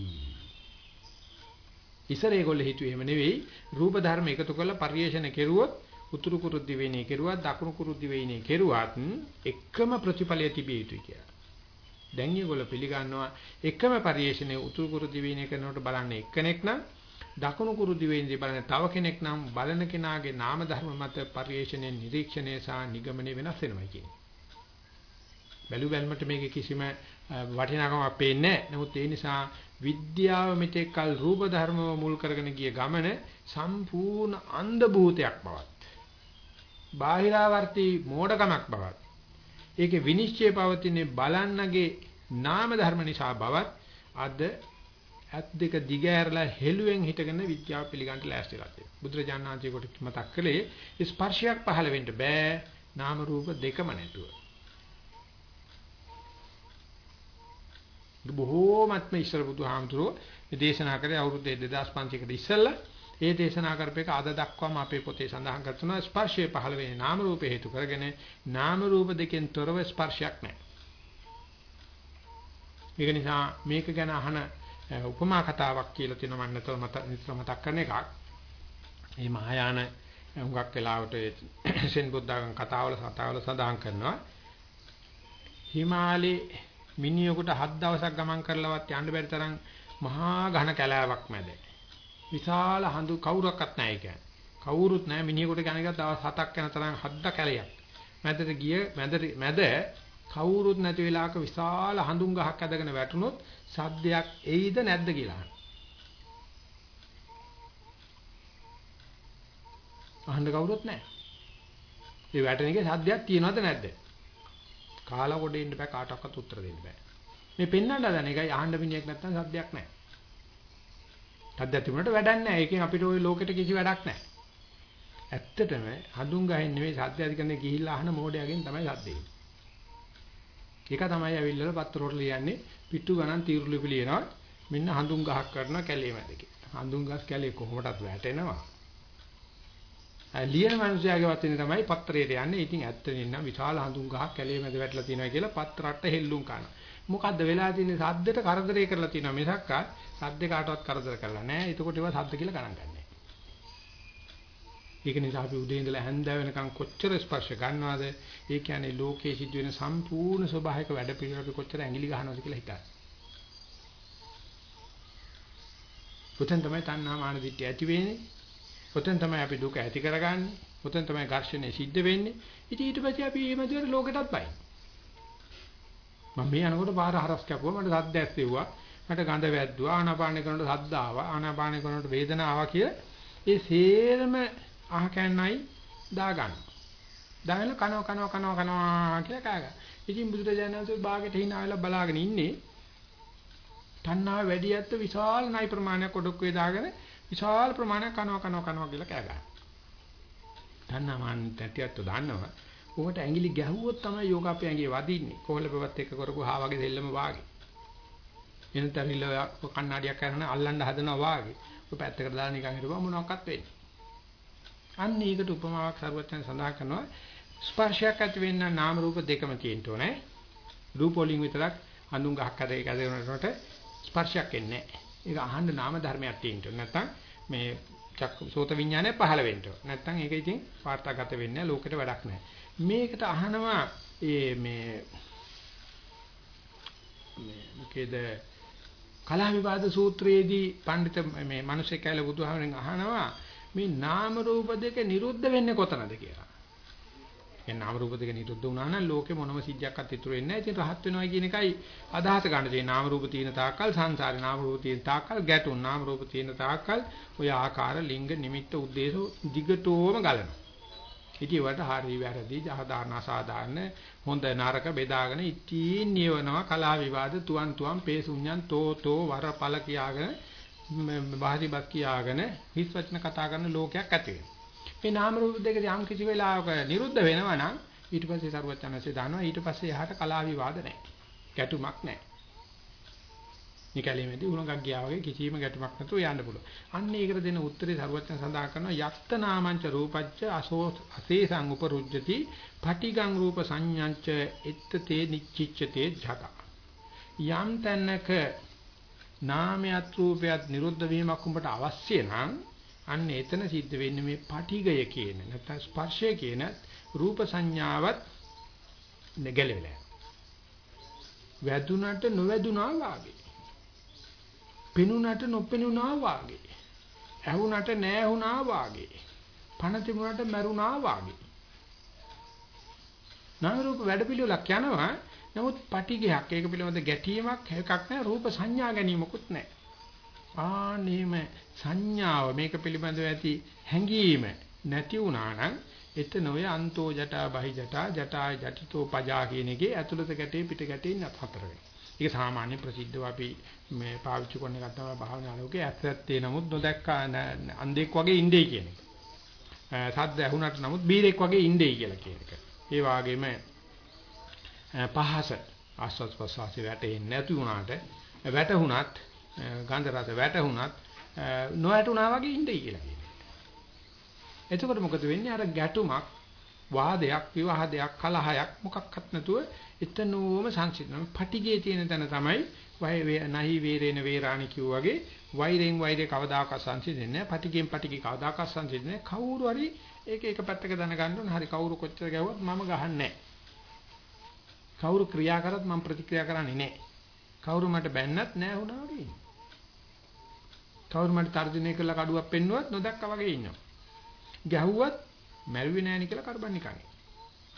ඉස්සර ඒගොල්ලෝ හිතුවේ එහෙම නෙවෙයි රූප ධර්ම එකතු කරලා පරිේශන කෙරුවොත් උතුරු කුරුද්දි වේනේ කෙරුවත් දකුණු කුරුද්දි වේනේ කෙරුවත් එකම ප්‍රතිඵලය තිබිය යුතුයි කියලා. දැන් ඒගොල්ලෝ පිළිගන්නවා එකම පරිේශනයේ උතුරු කුරුද්දි වේනේ කරනකොට බලන්නේ එක්කෙනෙක් නම් දකුණු කුරු දිවයින්දී බලන තව කෙනෙක් නම් බලන කෙනාගේ නාම ධර්ම මත පරිේශණය නිරීක්ෂණය සහ නිගමනය වෙනස් වෙනවා කියන්නේ. බැලු බැලමට මේකේ කිසිම වටිනාකමක් පේන්නේ නැහැ. නමුත් ඒ නිසා විද්‍යාව මෙතෙක් කල රූප ධර්මව මුල් කරගෙන ගිය ගමන සම්පූර්ණ අන්ධ භූතයක් බවත්. බාහිරාවර්ති මෝඩකමක් බවත්. ඒකේ විනිශ්චය පවතින්නේ බලන්නගේ නාම ධර්ම නිසා බවත් අද ඇත් දෙක දිග ඇරලා හෙළුවෙන් හිටගෙන විද්‍යාව පිළිගන්න ලෑස්තිලා තියෙනවා. බුදුරජාණන් වහන්සේ කොට මතක් කළේ ස්පර්ශයක් පහළ වෙන්න බෑ නාම රූප දෙකම නැතුව. බොහෝමත්ම ඉස්සර බුදුහාමුදුරුවෝ දේශනා කරේ අවුරුදු 2500කට ඉස්සෙල්ලා ඒ දේශනා කරපේක අද දක්වාම අපේ පොතේ සඳහන් කරනවා ස්පර්ශයේ පහළ වෙන්නේ නාම රූප හේතු කරගෙන නාම රූප දෙකෙන් තොරව ස්පර්ශයක් නැහැ. ඒක නිසා මේක ගැන අහන උපමා කතාවක් කියලා තියෙනවා මම නැතර මත නිතර මතක් කරන එකක්. මේ මහායාන හුඟක් වෙලාවට සෙන් බුද්ධාගම කතාවල සතාවල සඳහන් කරනවා. හිමාලයේ මිනිහෙකුට හත් දවසක් ගමන් කරලවත් යන්න බැරි තරම් මහා ඝන කැලෑවක් මැද. විශාල හඳු කවුරක්වත් නැහැ කියන්නේ. කවුරුත් නැහැ මිනිහෙකුට ගණන් ගත්ත දවස් හතක් යන තරම් හද්ද කැලයක්. මැදට ගිය මැද මැද කවුරුත් නැති වෙලාවක විශාල හඳුන් ගහක් ඇදගෙන වැටුනොත් සද්දයක් එයිද නැද්ද කියලා අහනවා. අහන්න කවුරුත් නැහැ. ඒ වැටෙන එකේ සද්දයක් තියෙනවද නැද්ද? කාලා කොට ඉන්න බෑ කාටවත් උත්තර දෙන්න බෑ. මේ පෙන්වන්න හදන එකයි අහන්න මිනිහෙක් නැත්තම් සද්දයක් නැහැ. සද්දයක් තිබුණාට වැඩක් නැහැ. ඒකෙන් අපිට ওই ලෝකෙට කිසි වැඩක් නැහැ. ඇත්තටම හඳුන් ගහෙන් නෙවෙයි සද්ද අධිකරණය ගිහිල්ලා අහන මෝඩයාගෙන් තමයි සද්ද එන්නේ. ඒක තමයි ඇවිල්ලා පත්‍ර වල ලියන්නේ පිටු ගණන් තීරු ලිපි ලියනවා. මෙන්න හඳුන් ගහක් කරනවා කැලේ මැදක. හඳුන් ගස් කැලේ කොහොමදත් වැටෙනවා. ලියන මිනිස්යාගේ වචනේ තමයි පත්‍රයට යන්නේ. ඉතින් ඇත්තටම නම් විශාල හඳුන් ගහක් කැලේ මැද වැටලා තියෙනවා කියලා පත්‍රාට හෙල්ලුම් කරනවා. මොකද්ද වෙලා තියෙන්නේ? සද්දෙට කරදරේ කරලා තියෙනවා මිසක් සද්ද කාටවත් කරදර කරලා නැහැ. එතකොට ඒවා සද්ද කියලා ගණන් ගන්නෑ. ඒක නිසා අපි උදේ ඉඳලා හැන්ද වෙනකන් කොච්චර ස්පර්ශ ගන්නවද? ඒ කියන්නේ ලෝකයේ සිදුවෙන සම්පූර්ණ ස්වභාවික වැඩ පිළිවෙල අපි කොච්චර ඇඟිලි ගහනවද කියලා හිතන්න. පුතෙන් තමයි තණ්හා මාන දිට්ඨිය ඇති වෙන්නේ. පුතෙන් තමයි අපි දුක ඇති කරගන්නේ. පුතෙන් තමයි ඝර්ෂණය සිද්ධ වෙන්නේ. ඉතින් ඊට පස්සේ අපි මේ මැදට ලෝකෙටත් බයි. මම මේ යනකොට පාර හරස් කැපුවා මට සද්ද ඇස්සෙව්වා. මට ගඳ වැද්දුවා. ආනාපාන කරනකොට සද්ද ආවා. ආනාපාන කරනකොට වේදනාව ආවා කියලා ඒ සේරම අහ කැන්නයි දාගන්න. දාගෙන කනවා කනවා කනවා කනවා කියලා කෑගා. ඉතින් බුදුරජාණන්සේ බාගෙට hina වෙලා බලාගෙන ඉන්නේ. තණ්හාව වැඩි යද්ද විශාල ණය ප්‍රමාණයක් ඔඩොක්කේ දාගෙන විශාල ප්‍රමාණයක් කනවා කනවා කනවා කියලා කෑගා. තණ්හාවන් තැටියත් දන්නවා. ඔකට ඇඟිලි ගැහුවොත් තමයි යෝග අපේ ඇඟේ වදින්නේ. කොහොල බවත් එක්ක කරපු හා වගේ දෙල්ලම වාගේ. එනතරිල කණ්ණාඩියක් කරන අල්ලන්න හදනවා වාගේ. ඔය පැත්තකට දාලා නිකන් හිටපුවා මොනවත් වෙන්නේ. අන්න ඒකට උපමාවක් සර්වඥයන් සඳහන් කරනවා ස්පර්ශයක් ඇති වෙන්න නාම රූප දෙකම තියෙන්න ඕනේ. රූප වලින් විතරක් හඳුන් ගහක් හද ඒක හදනකොට ස්පර්ශයක් එන්නේ නැහැ. ඒක අහන්න නාම ධර්මයක් තියෙන්න ඕනේ. නැත්තම් මේ චක්ක සෝත විඥානය පහළ වෙන්න ඕනේ. නැත්තම් ඒක ඉතින් වාර්තාගත වෙන්නේ ලෝකෙට වැඩක් නැහැ. මේකට අහනවා ඒ මේ මේ මොකේද කලා විවාද සූත්‍රයේදී පඬිත මේ මිනිස්සේ කැල බුදුහාමරෙන් අහනවා මේ නාම රූප දෙක නිරුද්ධ වෙන්නේ කොතනද කියලා. ඒ නාම රූප දෙක නිරුද්ධ වුණා නම් ලෝකේ මොනම සිද්ධියක්වත් ඉතුරු වෙන්නේ නැහැ. ඉතින් රහත් වෙනවා කියන එකයි අදහස ගන්න තියෙන්නේ. නාම රූප තියෙන තාක්කල් සංසාරේ නාම රූප තියෙන තාක්කල් ගැටුන් නාම රූප තියෙන තාක්කල් ඔය ආකාර ලිංග නිමිත්ත උද්දේශ දිගටෝම ගලනවා. ඉතින් වට හරි වැරදි සාධාරණ අසාධාරණ හොඳ නරක බෙදාගෙන ඉතින් නියවනවා කලා විවාද තුවන් තුවන් පේසුඤ්ඤන් තෝතෝ වරපල කියාගෙන වාසිබත් කියාගෙන හිස් වචන කතා කරන ලෝකයක් ඇති වෙනවා. මේ නාම රූප දෙක යම් කිසි වෙලාවක නිරුද්ධ වෙනවා නම් ඊට පස්සේ සරුවචනසේ දානවා ඊට පස්සේ එහාට කලා විවාද නැහැ. ගැටුමක් නැහැ. නිකලෙමේදී උණගක් ගියා වගේ කිසිම ගැටුමක් නැතුව යන්න පුළුවන්. අන්න ඒකට දෙන උත්තරේ සරුවචන සඳහන් කරනවා යත්ත නාමංච රූපච්ච අසෝ අසේසං උපරුජ්ජති පටිගං රූප සංඤංච එත්තේ නිච්චිච්ඡතේ ජක. යම් තැනක නාමයත් රූපයත් නිරුද්ධ වීමක් උඹට අවශ්‍ය නම් අන්න එතන සිද්ධ වෙන්නේ මේ පටිගය කියන නැත්නම් ස්පර්ශය කියන රූප සංඥාවත් නැගලෙලා. වැදුනට නොවැදුනා වාගේ. පෙනුනට නොපෙනුනා වාගේ. ඇහුනට නැහැ වාගේ. පණ තිබුණට මැරුණා වාගේ. නාම රූප වැඩපිළිවෙලක් යනවා නමුත් පටිඝයක් ඒක පිළිබඳ ගැටීමක් එකක් නැහැ රූප සංඥා ගැනීමකුත් නැහැ ආනේම සංඥාව මේක පිළිබඳව ඇති හැඟීම නැති වුණා නම් එතන ඔය අන්තෝ ජටා බහි ජටා ජටා ජටිතෝ පජා කියන එකේ ඇතුළත ගැටේ පිට ගැටේ නතර වෙනවා. ඒක සාමාන්‍ය ප්‍රසිද්ධව අපි මේ පාවිච්චි කරන එක තමයි භාවනා ලෝකේ ඇත්තත්තේ නමුත් නොදැක්කා අන්ධෙක් වගේ ඉන්නේ කියන එක. සද්ද ඇහුණට නමුත් බීරෙක් වගේ ඉන්නේ කියලා කියන එක. ඒ වගේම පහස ආස්වාද ප්‍රසවාසයේ වැටෙන්නේ නැති වුණාට වැටුණත් ගන්ධ රස වැටුණත් නොවැටුණා වගේ ඉඳී කියලා කියනවා. එතකොට මොකද වෙන්නේ අර ගැටුමක් වාදයක් විවාදයක් කලහයක් මොකක්වත් නැතුව එතනෝම සංසිඳන පටිගේ තියෙන තැන තමයි වය නහි වේරේන වේරාණි කිව්වාගේ වෛරෙන් වෛරේ කවදාකවත් සංසිඳෙන්නේ නැහැ. පටිගෙන් පටිගේ කවදාකවත් සංසිඳෙන්නේ නැහැ. කවුරු හරි ඒක එක පැත්තක දැනගන්න ඕන. හරි කවුරු කොච්චර ගැව්වත් මම ගහන්නේ නැහැ. කවුරු ක්‍රියා කරත් මම ප්‍රතික්‍රියා කරන්නේ නැහැ. කවුරු මට බැන්නත් නැහැ වුණා වගේ ඉන්නවා. කවුරු මට තර්ජනය කළා කඩුවක් පෙන්නුවත් නොදැක්කා වගේ ඉන්නවා. ගැහුවත් මැරුවේ නැහැ නේ කියලා කරබන් නිකන්.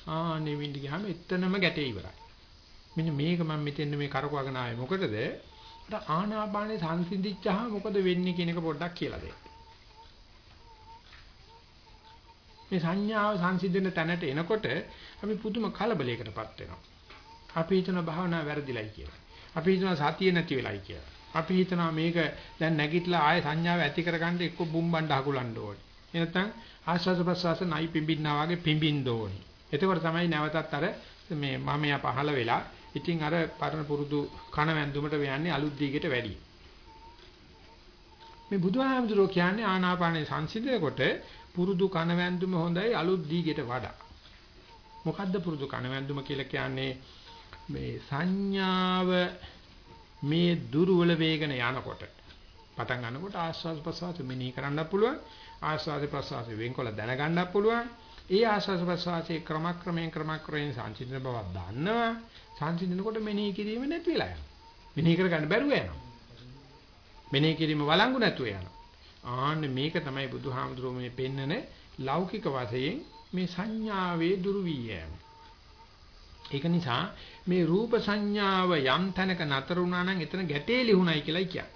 ආන්නේ වින්දි ගියාම එතනම ගැටේ ඉවරයි. මෙන්න මේක මම මෙතෙන් මේ කරකවගෙන ආවේ මොකටද? අර ආනාපානේ සංසිඳිච්චාම මොකද වෙන්නේ කියන එක පොඩ්ඩක් කියලා දෙන්න. මේ සංඥාව සංසිඳන තැනට එනකොට අපි පුදුම කලබලයකටපත් වෙනවා. අපි හිතන භාවනා වැරදිලයි කියලා. අපි හිතන සතිය නැති වෙලයි කියලා. අපි හිතනවා මේක දැන් නැගිටලා ආය සංඥාව ඇති කරගන්න එක්ක බුම්බණ්ඩ හකුලන්න ඕනේ. එනතන් ආස්වාද ප්‍රසවාස නයි පිඹින්නා වගේ පිඹින්න ඕනේ. එතකොට තමයි නැවතත් අර මේ මමයා පහළ වෙලා ඉතින් අර පරණ පුරුදු කන වැන්දුමට වෙන්නේ අලුත් දීගට වැඩි. මේ බුදුහාමුදුරුවෝ කියන්නේ ආනාපානේ සංසිඳනකොට පුරුදු කන වැන්දුම හොඳයි අලුත් දීගට වඩා. මොකද්ද පුරුදු කන වැන්දුම කියලා කියන්නේ මේ සංඥාව මේ දුර්වල වේගන යනකොට පටන් ගන්නකොට ආස්වාද ප්‍රසවාස මෙනෙහි කරන්න පුළුවන් ආස්වාද ප්‍රසවාස වෙන්කොල දැනගන්නත් පුළුවන් ඒ ආස්වාද ප්‍රසවාසයේ ක්‍රමක්‍රමයෙන් ක්‍රමක්‍රමයෙන් සංසිඳන බවක් දන්නවා සංසිඳනකොට මෙනෙහි කිරීම නැති වෙලා යනවා. මෙනෙහි කරගන්න බැරුව යනවා. මෙනෙහි කිරීම වළංගු නැතුව යනවා. ආන්න මේක තමයි බුදුහාමුදුරුවෝ මේ පෙන්නන ලෞකික වශයෙන් මේ සංඥාවේ දුරු වී යෑම. ඒක නිසා මේ රූප සංඥාව යම් තැනක නතර වුණා නම් එතන ගැටේ ලිහුණයි කියලායි කියන්නේ.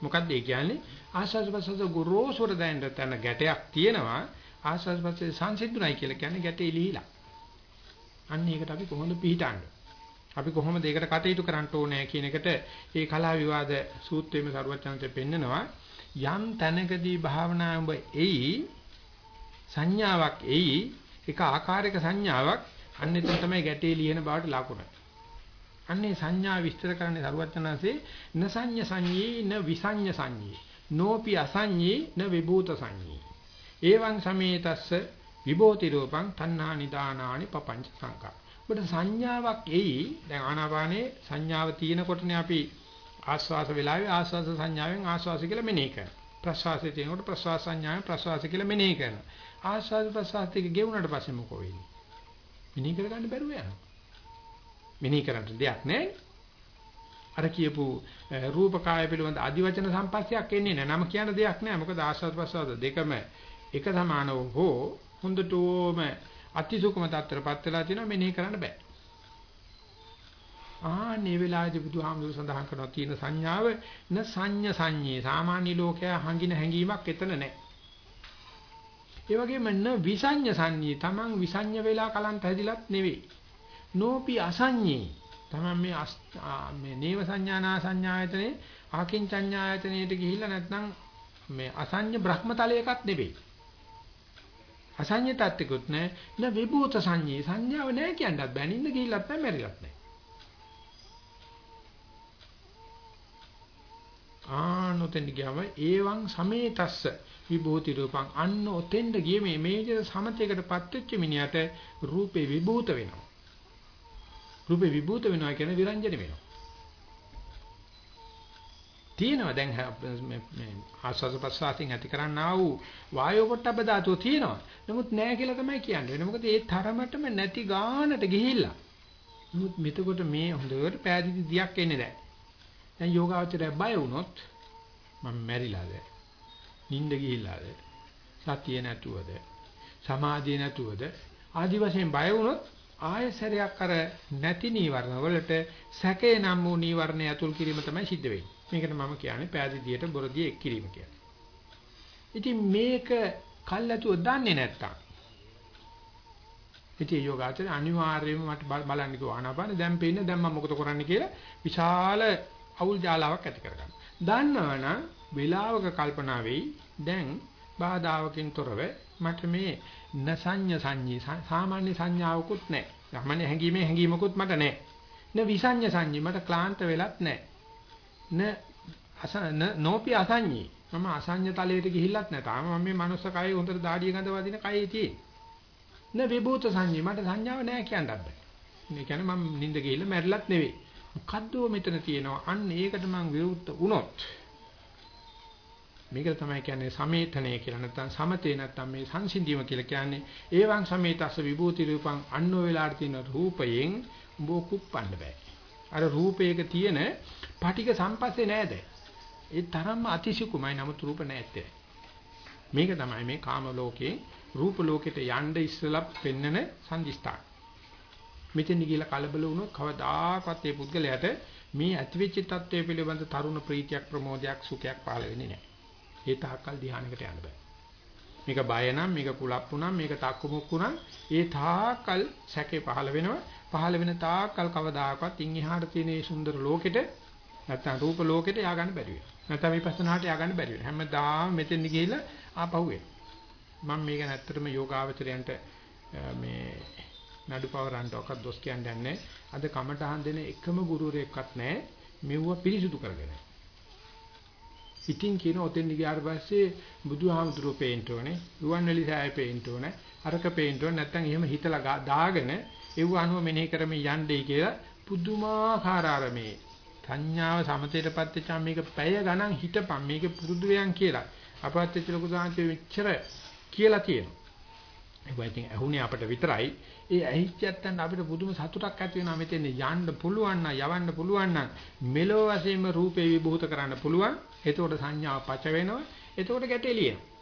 මොකද්ද ඒ කියන්නේ? ආස්වාද ප්‍රසද්ද ගොරෝසුර දැනන තැන ගැටයක් තියෙනවා. ආස්වාද ප්‍රසද්ද සංසිඳුණයි කියලා කියන්නේ ගැටේ ලිහිලා. අන්න ඒකට අපි කොහොමද පිළිටන්නේ? අපි කොහොමද ඒකට කටයුතු කරන්න ඕනේ කියන එකට ඒ කලා විවාද සූත්‍රයේම සරුවචනන්තේ පෙන්නනවා යම් තැනකදී භාවනා උඹ එයි සංඥාවක් එයි එක ආකාරයක සංඥාවක් අන්න එතන තමයි ගැටේ ලියන බවට ලකුණ. අන්නේ සංඥා විස්තර කරන්නේ සරුවචනන්සේ න සංඤ සංඤේ න විසඤ්ඤ සංඤේ නෝපි අසඤ්ඤේ න විභූත සංඤේ. එවං සමේතස්ස විභෝති රූපං තණ්හා නිදානානි පపంచ සංකා ඔබට සංඥාවක් එයි. දැන් ආනාපානේ සංඥාව තියෙනකොටනේ අපි ආස්වාස වෙලාවේ ආස්වාස සංඥාවෙන් ආස්වාස කියලා මෙනෙහි කරනවා. ප්‍රස්වාසයේ තියෙනකොට ප්‍රස්වාස සංඥාවෙන් ප්‍රස්වාස කියලා මෙනෙහි කරනවා. ආස්වාද ප්‍රස්වාස දෙක ගෙවුනට පස්සේ මොකෝ වෙන්නේ? මෙනෙහි කරගන්න බැරුව යනවා. මෙනෙහි කරන්න දෙයක් නැහැ. අර කියපු රූප කාය පිළිබඳ අදිවචන සම්පස්සයක් එන්නේ නැහැ. නම කියන දෙයක් නැහැ. මොකද ආස්වාද ප්‍රස්වාද දෙකම එක සමානව හෝ හොඳටම අතිසුකම තත්ත්වයටපත් වෙලා තියෙනවා මෙනෙහි කරන්න බෑ. ආනේ වෙලාවේදී බුදුහාමුදුර සඳහන් කරනවා තියෙන සංඥාව න සංඤ සංඤේ සාමාන්‍ය ලෝකයා හංගින හැඟීමක් එතන නැහැ. ඒ වගේම න විසඤ්ඤ සංඤේ Taman විසඤ්ඤ වෙලා කලන්ත හැදිලත් නෙවෙයි. නෝපි අසඤ්ඤේ Taman මේ මේ නේව සංඥානා සංඥායතනේ ආකින්චඤ්ඤායතනේට ගිහිල්ලා නැත්නම් මේ අසඤ්ඤ බ්‍රහ්මතලයකත් නෙවෙයි. අසඤ්ඤ තත්ත්විකුත් නැහැ. න විභූත සංඤේ සංඥාව නැහැ කියන්නත් බෑ. නින්ද ගිහිල්ලත් නැහැ මැරිලත් නැහැ. ආනොතෙන් ගියාම ඒවං සමේතස්ස විභූති රූපං අන්න ඔතෙන්ද ගියේ මේ මේජ සමතේකටපත් වෙච්ච මිනිහට රූපේ විභූත වෙනවා. රූපේ විභූත වෙනවා කියන්නේ විරංජන වෙනවා. තියෙනවා දැන් මේ ආස්වාද ප්‍රසආසින් ඇති කරන්නා වූ වායෝ පොට්ටබ්බ ධාතුව තියෙනවා. නමුත් නැහැ කියලා තමයි කියන්නේ. මොකද ඒ තරමටම නැති ගානට ගිහිල්ලා. නමුත් මෙතකොට මේ හොඳට පෑදීදි දියක් එන්නේ නැහැ. දැන් යෝගාවචරය බය වුණොත් මම මැරිලාද? නිින්ද ගිහිල්ලාද? සතිය නැතුවද? සමාධිය නැතුවද? ආදි වශයෙන් බය වුණොත් ආයසරයක් අර නැති නීවරණ වලට සැකේ නම් වූ නීවරණ ඇතුල් කිරීම තමයි සිද්ධ වෙන්නේ. මේකට මම කියන්නේ පෑදීදියට බොරදී එක් කිරීම කියලා. ඉතින් මේක කල්ැතුව දන්නේ නැත්තම් ඉතින් යෝගාචර අනිවාර්යයෙන්ම මට බලන්න කිව්වා ආනාපාන දැන් පේන්නේ දැන් මම මොකද කරන්නේ කියලා විශාල අවුල් ජාලාවක් ඇති කරගන්න. දන්නවනම් වේලාවක කල්පනා වෙයි දැන් බාධාවකින් තොරව මට මේ නසඤ්ඤ සංඤී සාමාන්‍ය සංඥාවකුත් නැහැ. සාමාන්‍ය හැඟීමේ හැඟීමකුත් මට නැහැ. න විසඤ්ඤ සංඤී මට ක්ලාන්ත වෙලත් නැහැ. න අසන නෝපි අසඤ්ඤී මම අසඤ්ඤ තලයට ගිහිල්ලත් නැහැ. තාම මම මේ මනුස්ස කයේ හොඳට දාඩිය ගඳ වදින කයේ තියෙන්නේ. න විභූත සංඤී මට සංඥාව නැහැ කියන්නත් බෑ. මේ කියන්නේ මම නිින්ද ගිහිල්ලා මැරිලත් නෙවෙයි. මොකද්ද මෙතන තියෙනවා. අන්න ඒකට මම විරුද්ධ වුණොත් මේක තමයි කියන්නේ සමේතනය කියලා නැත්නම් සමතේ නැත්නම් මේ සංසිඳීම කියලා කියන්නේ ඒවං සමේතස්ස විභූති රූපං අන්නෝ වෙලාට තියෙන රූපයෙන් උඹ කුප්පන්න බෑ. අර රූපයක තියෙන පටික සම්පස්සේ නෑද? ඒ තරම්ම අතිශුකුමයි නමුත් රූප නැත්තේ. මේක තමයි මේ කාම ලෝකේ රූප ලෝකෙට යන්න ඉස්සලා පෙන්නන සංදිස්ථාන. මෙතෙන් ගිහිලා කලබල වුණොත් කවදාකවත් ඒ පුද්ගලයාට මේ ඇතිවෙච්ච තත්ත්වය පිළිබඳ තරුණ ප්‍රීතියක් ප්‍රමෝදයක් සුඛයක් පහළ වෙන්නේ නැහැ. ඒ තාක්කල් ධානයකට යන්න බෑ. මේක බය නම් මේක කුලප්පු නම් මේක තක්කු මුක්කු නම් ඒ තාකල් සැකේ පහළ වෙනවා පහළ වෙන තාකල් කවදාකවත් ඉන් එහාට තියෙන මේ සුන්දර ලෝකෙට නැත්තම් රූප ලෝකෙට යා ගන්න බැරි වෙනවා නැත්තම් විපස්සනාට යා ගන්න බැරි වෙනවා හැමදාම මෙතෙන් ගිහිලා ආපහු එනවා මම මේක නැත්තටම යෝගාවචරයන්ට මේ නඩුපවරන්ට ඔක්ක දොස් කියන්නේ නැහැ. අද කමටහන් දෙන එකම ගුරුවරයෙක්වත් නැහැ. මෙව්ව පිරිසුදු කරගෙන. ඉතින් කියන ඔතෙන් ගියාට පස්සේ බුදුහාමුදුරුවෝ පේන්න ඕනේ, රුවන්වැලි සෑය පේන්න ඕනේ, අරක පේන්න ඕනේ නැත්නම් එහෙම හිතලා දාගෙන ඒව අනුව මෙනෙහි කරමින් යන්නේ කියලා පුදුමාකාර ආරමේ සංඥාව සමතේටපත් වෙච්චාම මේක පැය ගණන් හිටපන් මේක පුරුදු වෙයන් කියලා අපවත් වෙච්ච ලොකු සාන්තිය මෙච්චර කියලා තියෙනවා. ඒක ඉතින් ඇහුනේ අපිට විතරයි. ඒ ඇහිච්චයන් අපිට පුදුම සතුටක් ඇති වෙනවා මෙතෙන් යන්න පුළුවන් නම් යවන්න පුළුවන් නම් මෙලෝ වශයෙන්ම රූපේ විභූත කරන්න පුළුවන්. එතකොට සංඥාව පච වෙනවා. එතකොට ගැටෙලියනවා.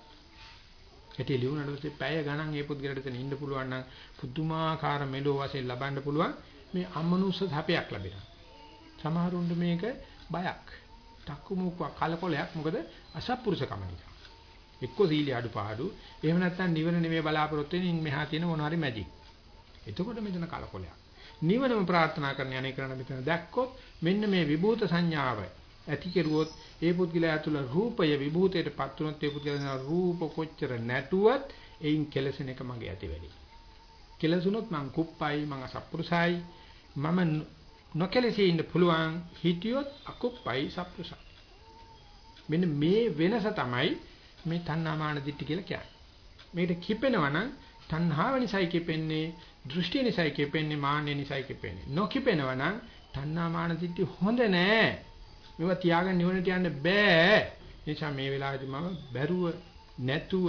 ගැටේ ලියුණාට පස්සේ පැය ගණන් මේ පුද්ගලට එතන ඉන්න පුළුවන් නම් පුදුමාකාර මෙලෝ වශයෙන් ලබන්න පුළුවන් මේ අමනුෂ්‍ය සැපයක් ලැබෙනවා. සමහරුන්ට මේක බයක්. තක්කුමුක්ක කලකොලයක් මොකද අසත්පුරුෂකම නිසා. එක්ක සීලිය අඩුපාඩු එහෙම නැත්නම් නිවන නෙමෙයි බලාපොරොත්තු වෙනින් මෙහා තියෙන මොන හරි මැජික්. එතකොට මෙතන කලකොලයක්. නිවනම ප්‍රාර්ථනා කරන යන්නේ කරන මෙතන දැක්කොත් මෙන්න මේ විභූත සංඥාව ඇති කෙරුවොත් ඒ පුද්ගලයා තුළ රූපය විභූතයටපත් වුණොත් ඒ පුද්ගලයා රූප කොච්චර නැටුවත් එයින් කෙලසෙන එක මගේ ඇති වෙලයි. කෙලසුනොත් මං කුප්පයි මං අසප්පුරුසයි මම නොකෙලසී ඉන්න පුළුවන් හිටියොත් අකුප්පයි සප්පුරුසයි. මෙන්න මේ වෙනස තමයි මේ තණ්හාමාන දිට්ඨි කියලා කියන්නේ. මේකට කිපෙනවා නම් තණ්හාව නිසායි කිපෙන්නේ, දෘෂ්ටි නිසායි කිපෙන්නේ, මාන්නය නිසායි කිපෙන්නේ. නොකිපෙනවා නම් තණ්හාමාන දිට්ඨි හොඳ නෑ. මේවා තියාගෙන නිවනට යන්න බෑ. නිසා මේ වෙලාවේදී මම බැරුව නැතුව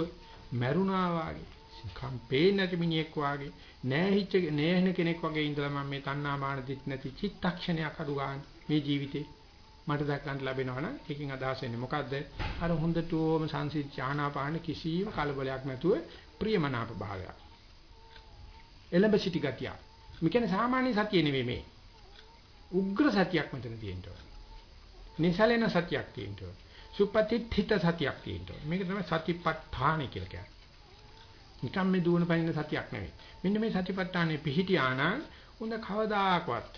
මැරුණා වාගේ කම්පේ නැති මිනිහෙක් වාගේ නෑහිච්ච නෑහෙන කෙනෙක් වගේ ඉඳලා මම මේ තණ්හාමාන දිට්ඨි නැති චිත්තක්ෂණයක් අඩු ගන්න මේ ජීවිතේ මට දැක් ගන්න ලැබෙනවා නම් ඒකෙන් අදහස් වෙන්නේ මොකද්ද? අර හොඳටම සංසිද්ධ ඥානාපාන කිසිම කලබලයක් නැතුව ප්‍රියමනාප භාවයක්. එළඹ සිටි ගතිය. මේ කියන්නේ සාමාන්‍ය සතිය නෙවෙයි මේ. උග්‍ර සතියක් මෙතන තියෙනවා. නිසලෙන සතියක් තියෙනවා. සුපතිත්ථිත සතියක් තියෙනවා. මේක තමයි සතිපට්ඨාන කියලා කියන්නේ. නිකම් මේ දුවන පයින්න සතියක් නෙවෙයි. මෙන්න මේ සතිපට්ඨානේ පිහිටියානම් උඳ කවදාකවත්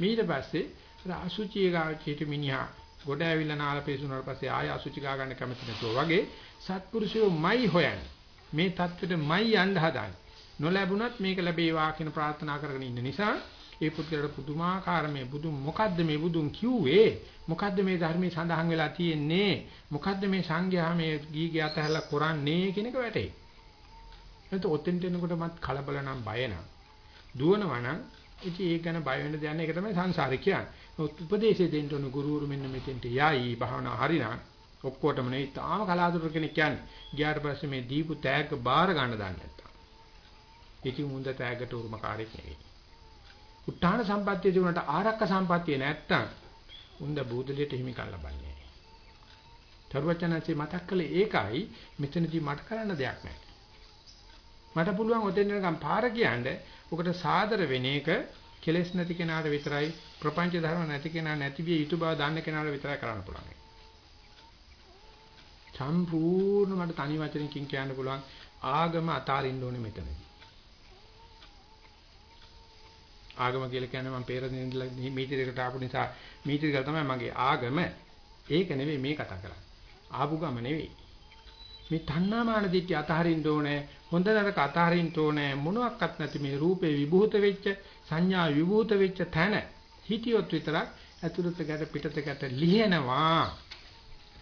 ඊට පස්සේ අසුචිය ගාවට මිනිහා ගොඩ ඇවිල්ලා නාල පේසුනාට පස්සේ ආය අසුචි ගා ගන්න කැමති නැතුව වගේ සත්පුරුෂයෝමයි හොයන්නේ. මේ தත්වෙටමයි යන්න හදාන්නේ. නොලැබුණත් මේක ලැබේවා කියන ප්‍රාර්ථනා කරගෙන ඉන්න නිසා ඒ පුද්ගලයාට පුදුමාකාර මේ බුදුන් මොකද්ද මේ බුදුන් කිව්වේ මොකද්ද මේ ධර්මයේ සඳහන් වෙලා තියෙන්නේ මොකද්ද මේ සංඝයා මේ ගීගේ අතහැරලා කරන්නේ කියන එක වැටේ. එතකොට ඔතෙන්ට එනකොට මත් කලබල නම් බය නම් දුවනවා නම් ඉතින් ඒක ගැන බය වෙන්න දෙයක් නෑ ඒක තමයි සංසාරේ කියන්නේ. උපදේශය දෙන්න ඕන ගුරුවරු මෙන්න මෙතෙන්ට යයි භාවනා හරිනම් ඔක්කොටම නෙවෙයි තාම කලාතුරක කෙනෙක් කියන්නේ. ගියාට පස්සේ මේ දීපු තෑග්ග බාර ගන්න දන්නේ නැත්තම්. ඉතින් මුන්ද තෑග්ගට උරුමකාරයෙක් නෙවෙයි. උත්තාන සම්පත්තිය තිබුණාට ආරක්ක සම්පත්තිය නැත්තම් උන්ද බූදලියට හිමි කල් ලබන්නේ නැහැ. තරුවචනන්සේ මතක් කළේ ඒකයි මෙතනදී මට කරන්න දෙයක් නැහැ. මට පුළුවන් ඔතෙන් යනකම් පාර කියන්නේ ඔකට සාදර වෙන එක කෙලෙස් නැති කෙනාට විතරයි ප්‍රපංච ධර්ම නැති කෙනා නැති විය යුතු බව දන්න කෙනාට විතරයි කරන්න පුළුවන්. සම්පූර්ණ මට තනි වචනකින් කියන්න පුළුවන් ආගම අතාරින්න ඕනේ මෙතනදී. ආගම කියලා කියන්නේ මම පෙරදින ඉඳලා මීටරයකට ආපු නිසා මීටරයක තමයි මගේ ආගම. ඒක නෙවෙයි මේ කතා කරන්නේ. ආපු ගම නෙවෙයි. මේ තණ්හාමාන දිට්ඨිය අතහරින්න ඕනේ. හොඳ නරක අතහරින්න ඕනේ. මොනවත් නැති මේ රූපේ විභූත වෙච්ච සංඥා විභූත වෙච්ච තැන හිතියොත් විතරක් ඇතුළත ගැට පිටත ගැට ලිහෙනවා.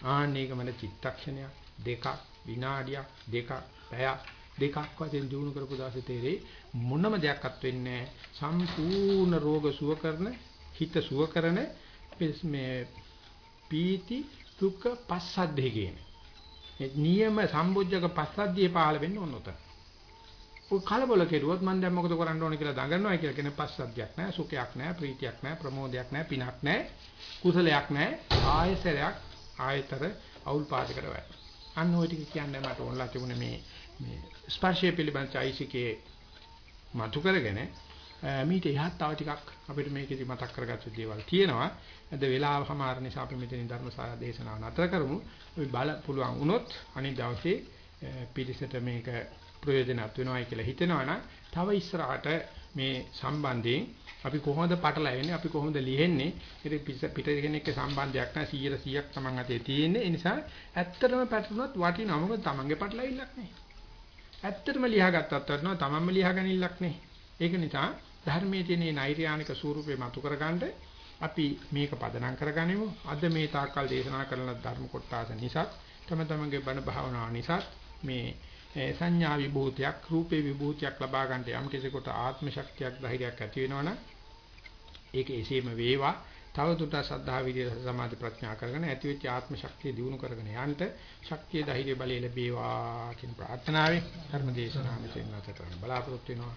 ආන්නේක මන චිත්තක්ෂණයක් දෙකක් විනාඩියක් දෙකක් පැයක් දෙකක් වශයෙන් දිනු කරපු දාසේ තේරෙයි මොනම දෙයක්වත් වෙන්නේ සම්පූර්ණ රෝග සුව කරන හිත සුව කරන මේ පීති දුක්ඛ පස්සද්ධේ කියන්නේ. ඒ නියම සම්බුද්ධක පස්සද්ධියේ පහළ වෙන්නේ ඔන්නතන. ඔය කලබල කෙරුවොත් මම දැන් මොකද කරන්න ඕන කියලා දඟනවා කියලා කියන පස්සද්ධියක් නැහැ, සුඛයක් නැහැ, ප්‍රීතියක් නැහැ, ප්‍රමෝදයක් නැහැ, පිනක් නැහැ, කුසලයක් නැහැ, ආයසරයක් ආයතර අවුල් පාදකට වැටෙනවා. අන්න ওই ටික කියන්නේ මට ඕනලා තිබුණේ මේ මේ ස්පර්ශය පිළිබඳ චෛසිකේ මතු කරගෙන මීට එහාත් තව ටිකක් අපිට මේකෙදි මතක් කරගත්ත දේවල් තියෙනවා. අද වෙලාව හමාර නිසා අපි මෙතනින් ධර්ම දේශනාව නතර කරමු. අපි බල පුළුවන් වුණොත් අනිත් දවසේ පිළිසෙට මේක ප්‍රයෝජනවත් වෙනවයි කියලා හිතනවනම් තව ඉස්සරහට මේ සම්බන්ධයෙන් අපි කොහොමද පටලැවෙන්නේ අපි කොහොමද ලියෙන්නේ? ඒක පිට කෙනෙක්ක සම්බන්ධයක් නැහැ. 100 100ක් Taman අතේ තියෙන්නේ. ඒ නිසා ඇත්තටම පැටලුනොත් වටිනවා මොකද Tamanගේ පටලැවිල්ලක් නේ ඇත්තටම ලියාගත්තත් වටිනවා Tamanම ලියාගනින්නක් නේ ඒක නිසා ධර්මයේ තියෙන නෛර්යානික ස්වරූපේ මතු කරගන්න අපි මේක පදනම් කරගනිමු. අද මේ තාක්කල් දේශනා කරන ධර්ම කොටස නිසා තම තමන්ගේ බණ භාවනාව නිසා මේ සංඥා විභූතියක් රූපේ විභූතියක් ලබා ගන්නට යම් කෙනෙකුට ආත්ම ශක්තියක් ධෛර්යයක් ඇති වෙනවනම් ඒක එසේම වේවා. තව දුරටත් සද්ධා විදියේ සමාධි ප්‍රඥා කරගෙන ඇතිවෙච්ච ආත්ම ශක්තිය දිනු කරගෙන යන්න ශක්තිය ධෛර්ය බලය ලැබේවා කියන ප්‍රාර්ථනාවෙන් ධර්ම දේශනාව මෙතන නැතර බලාපොරොත්තු වෙනවා.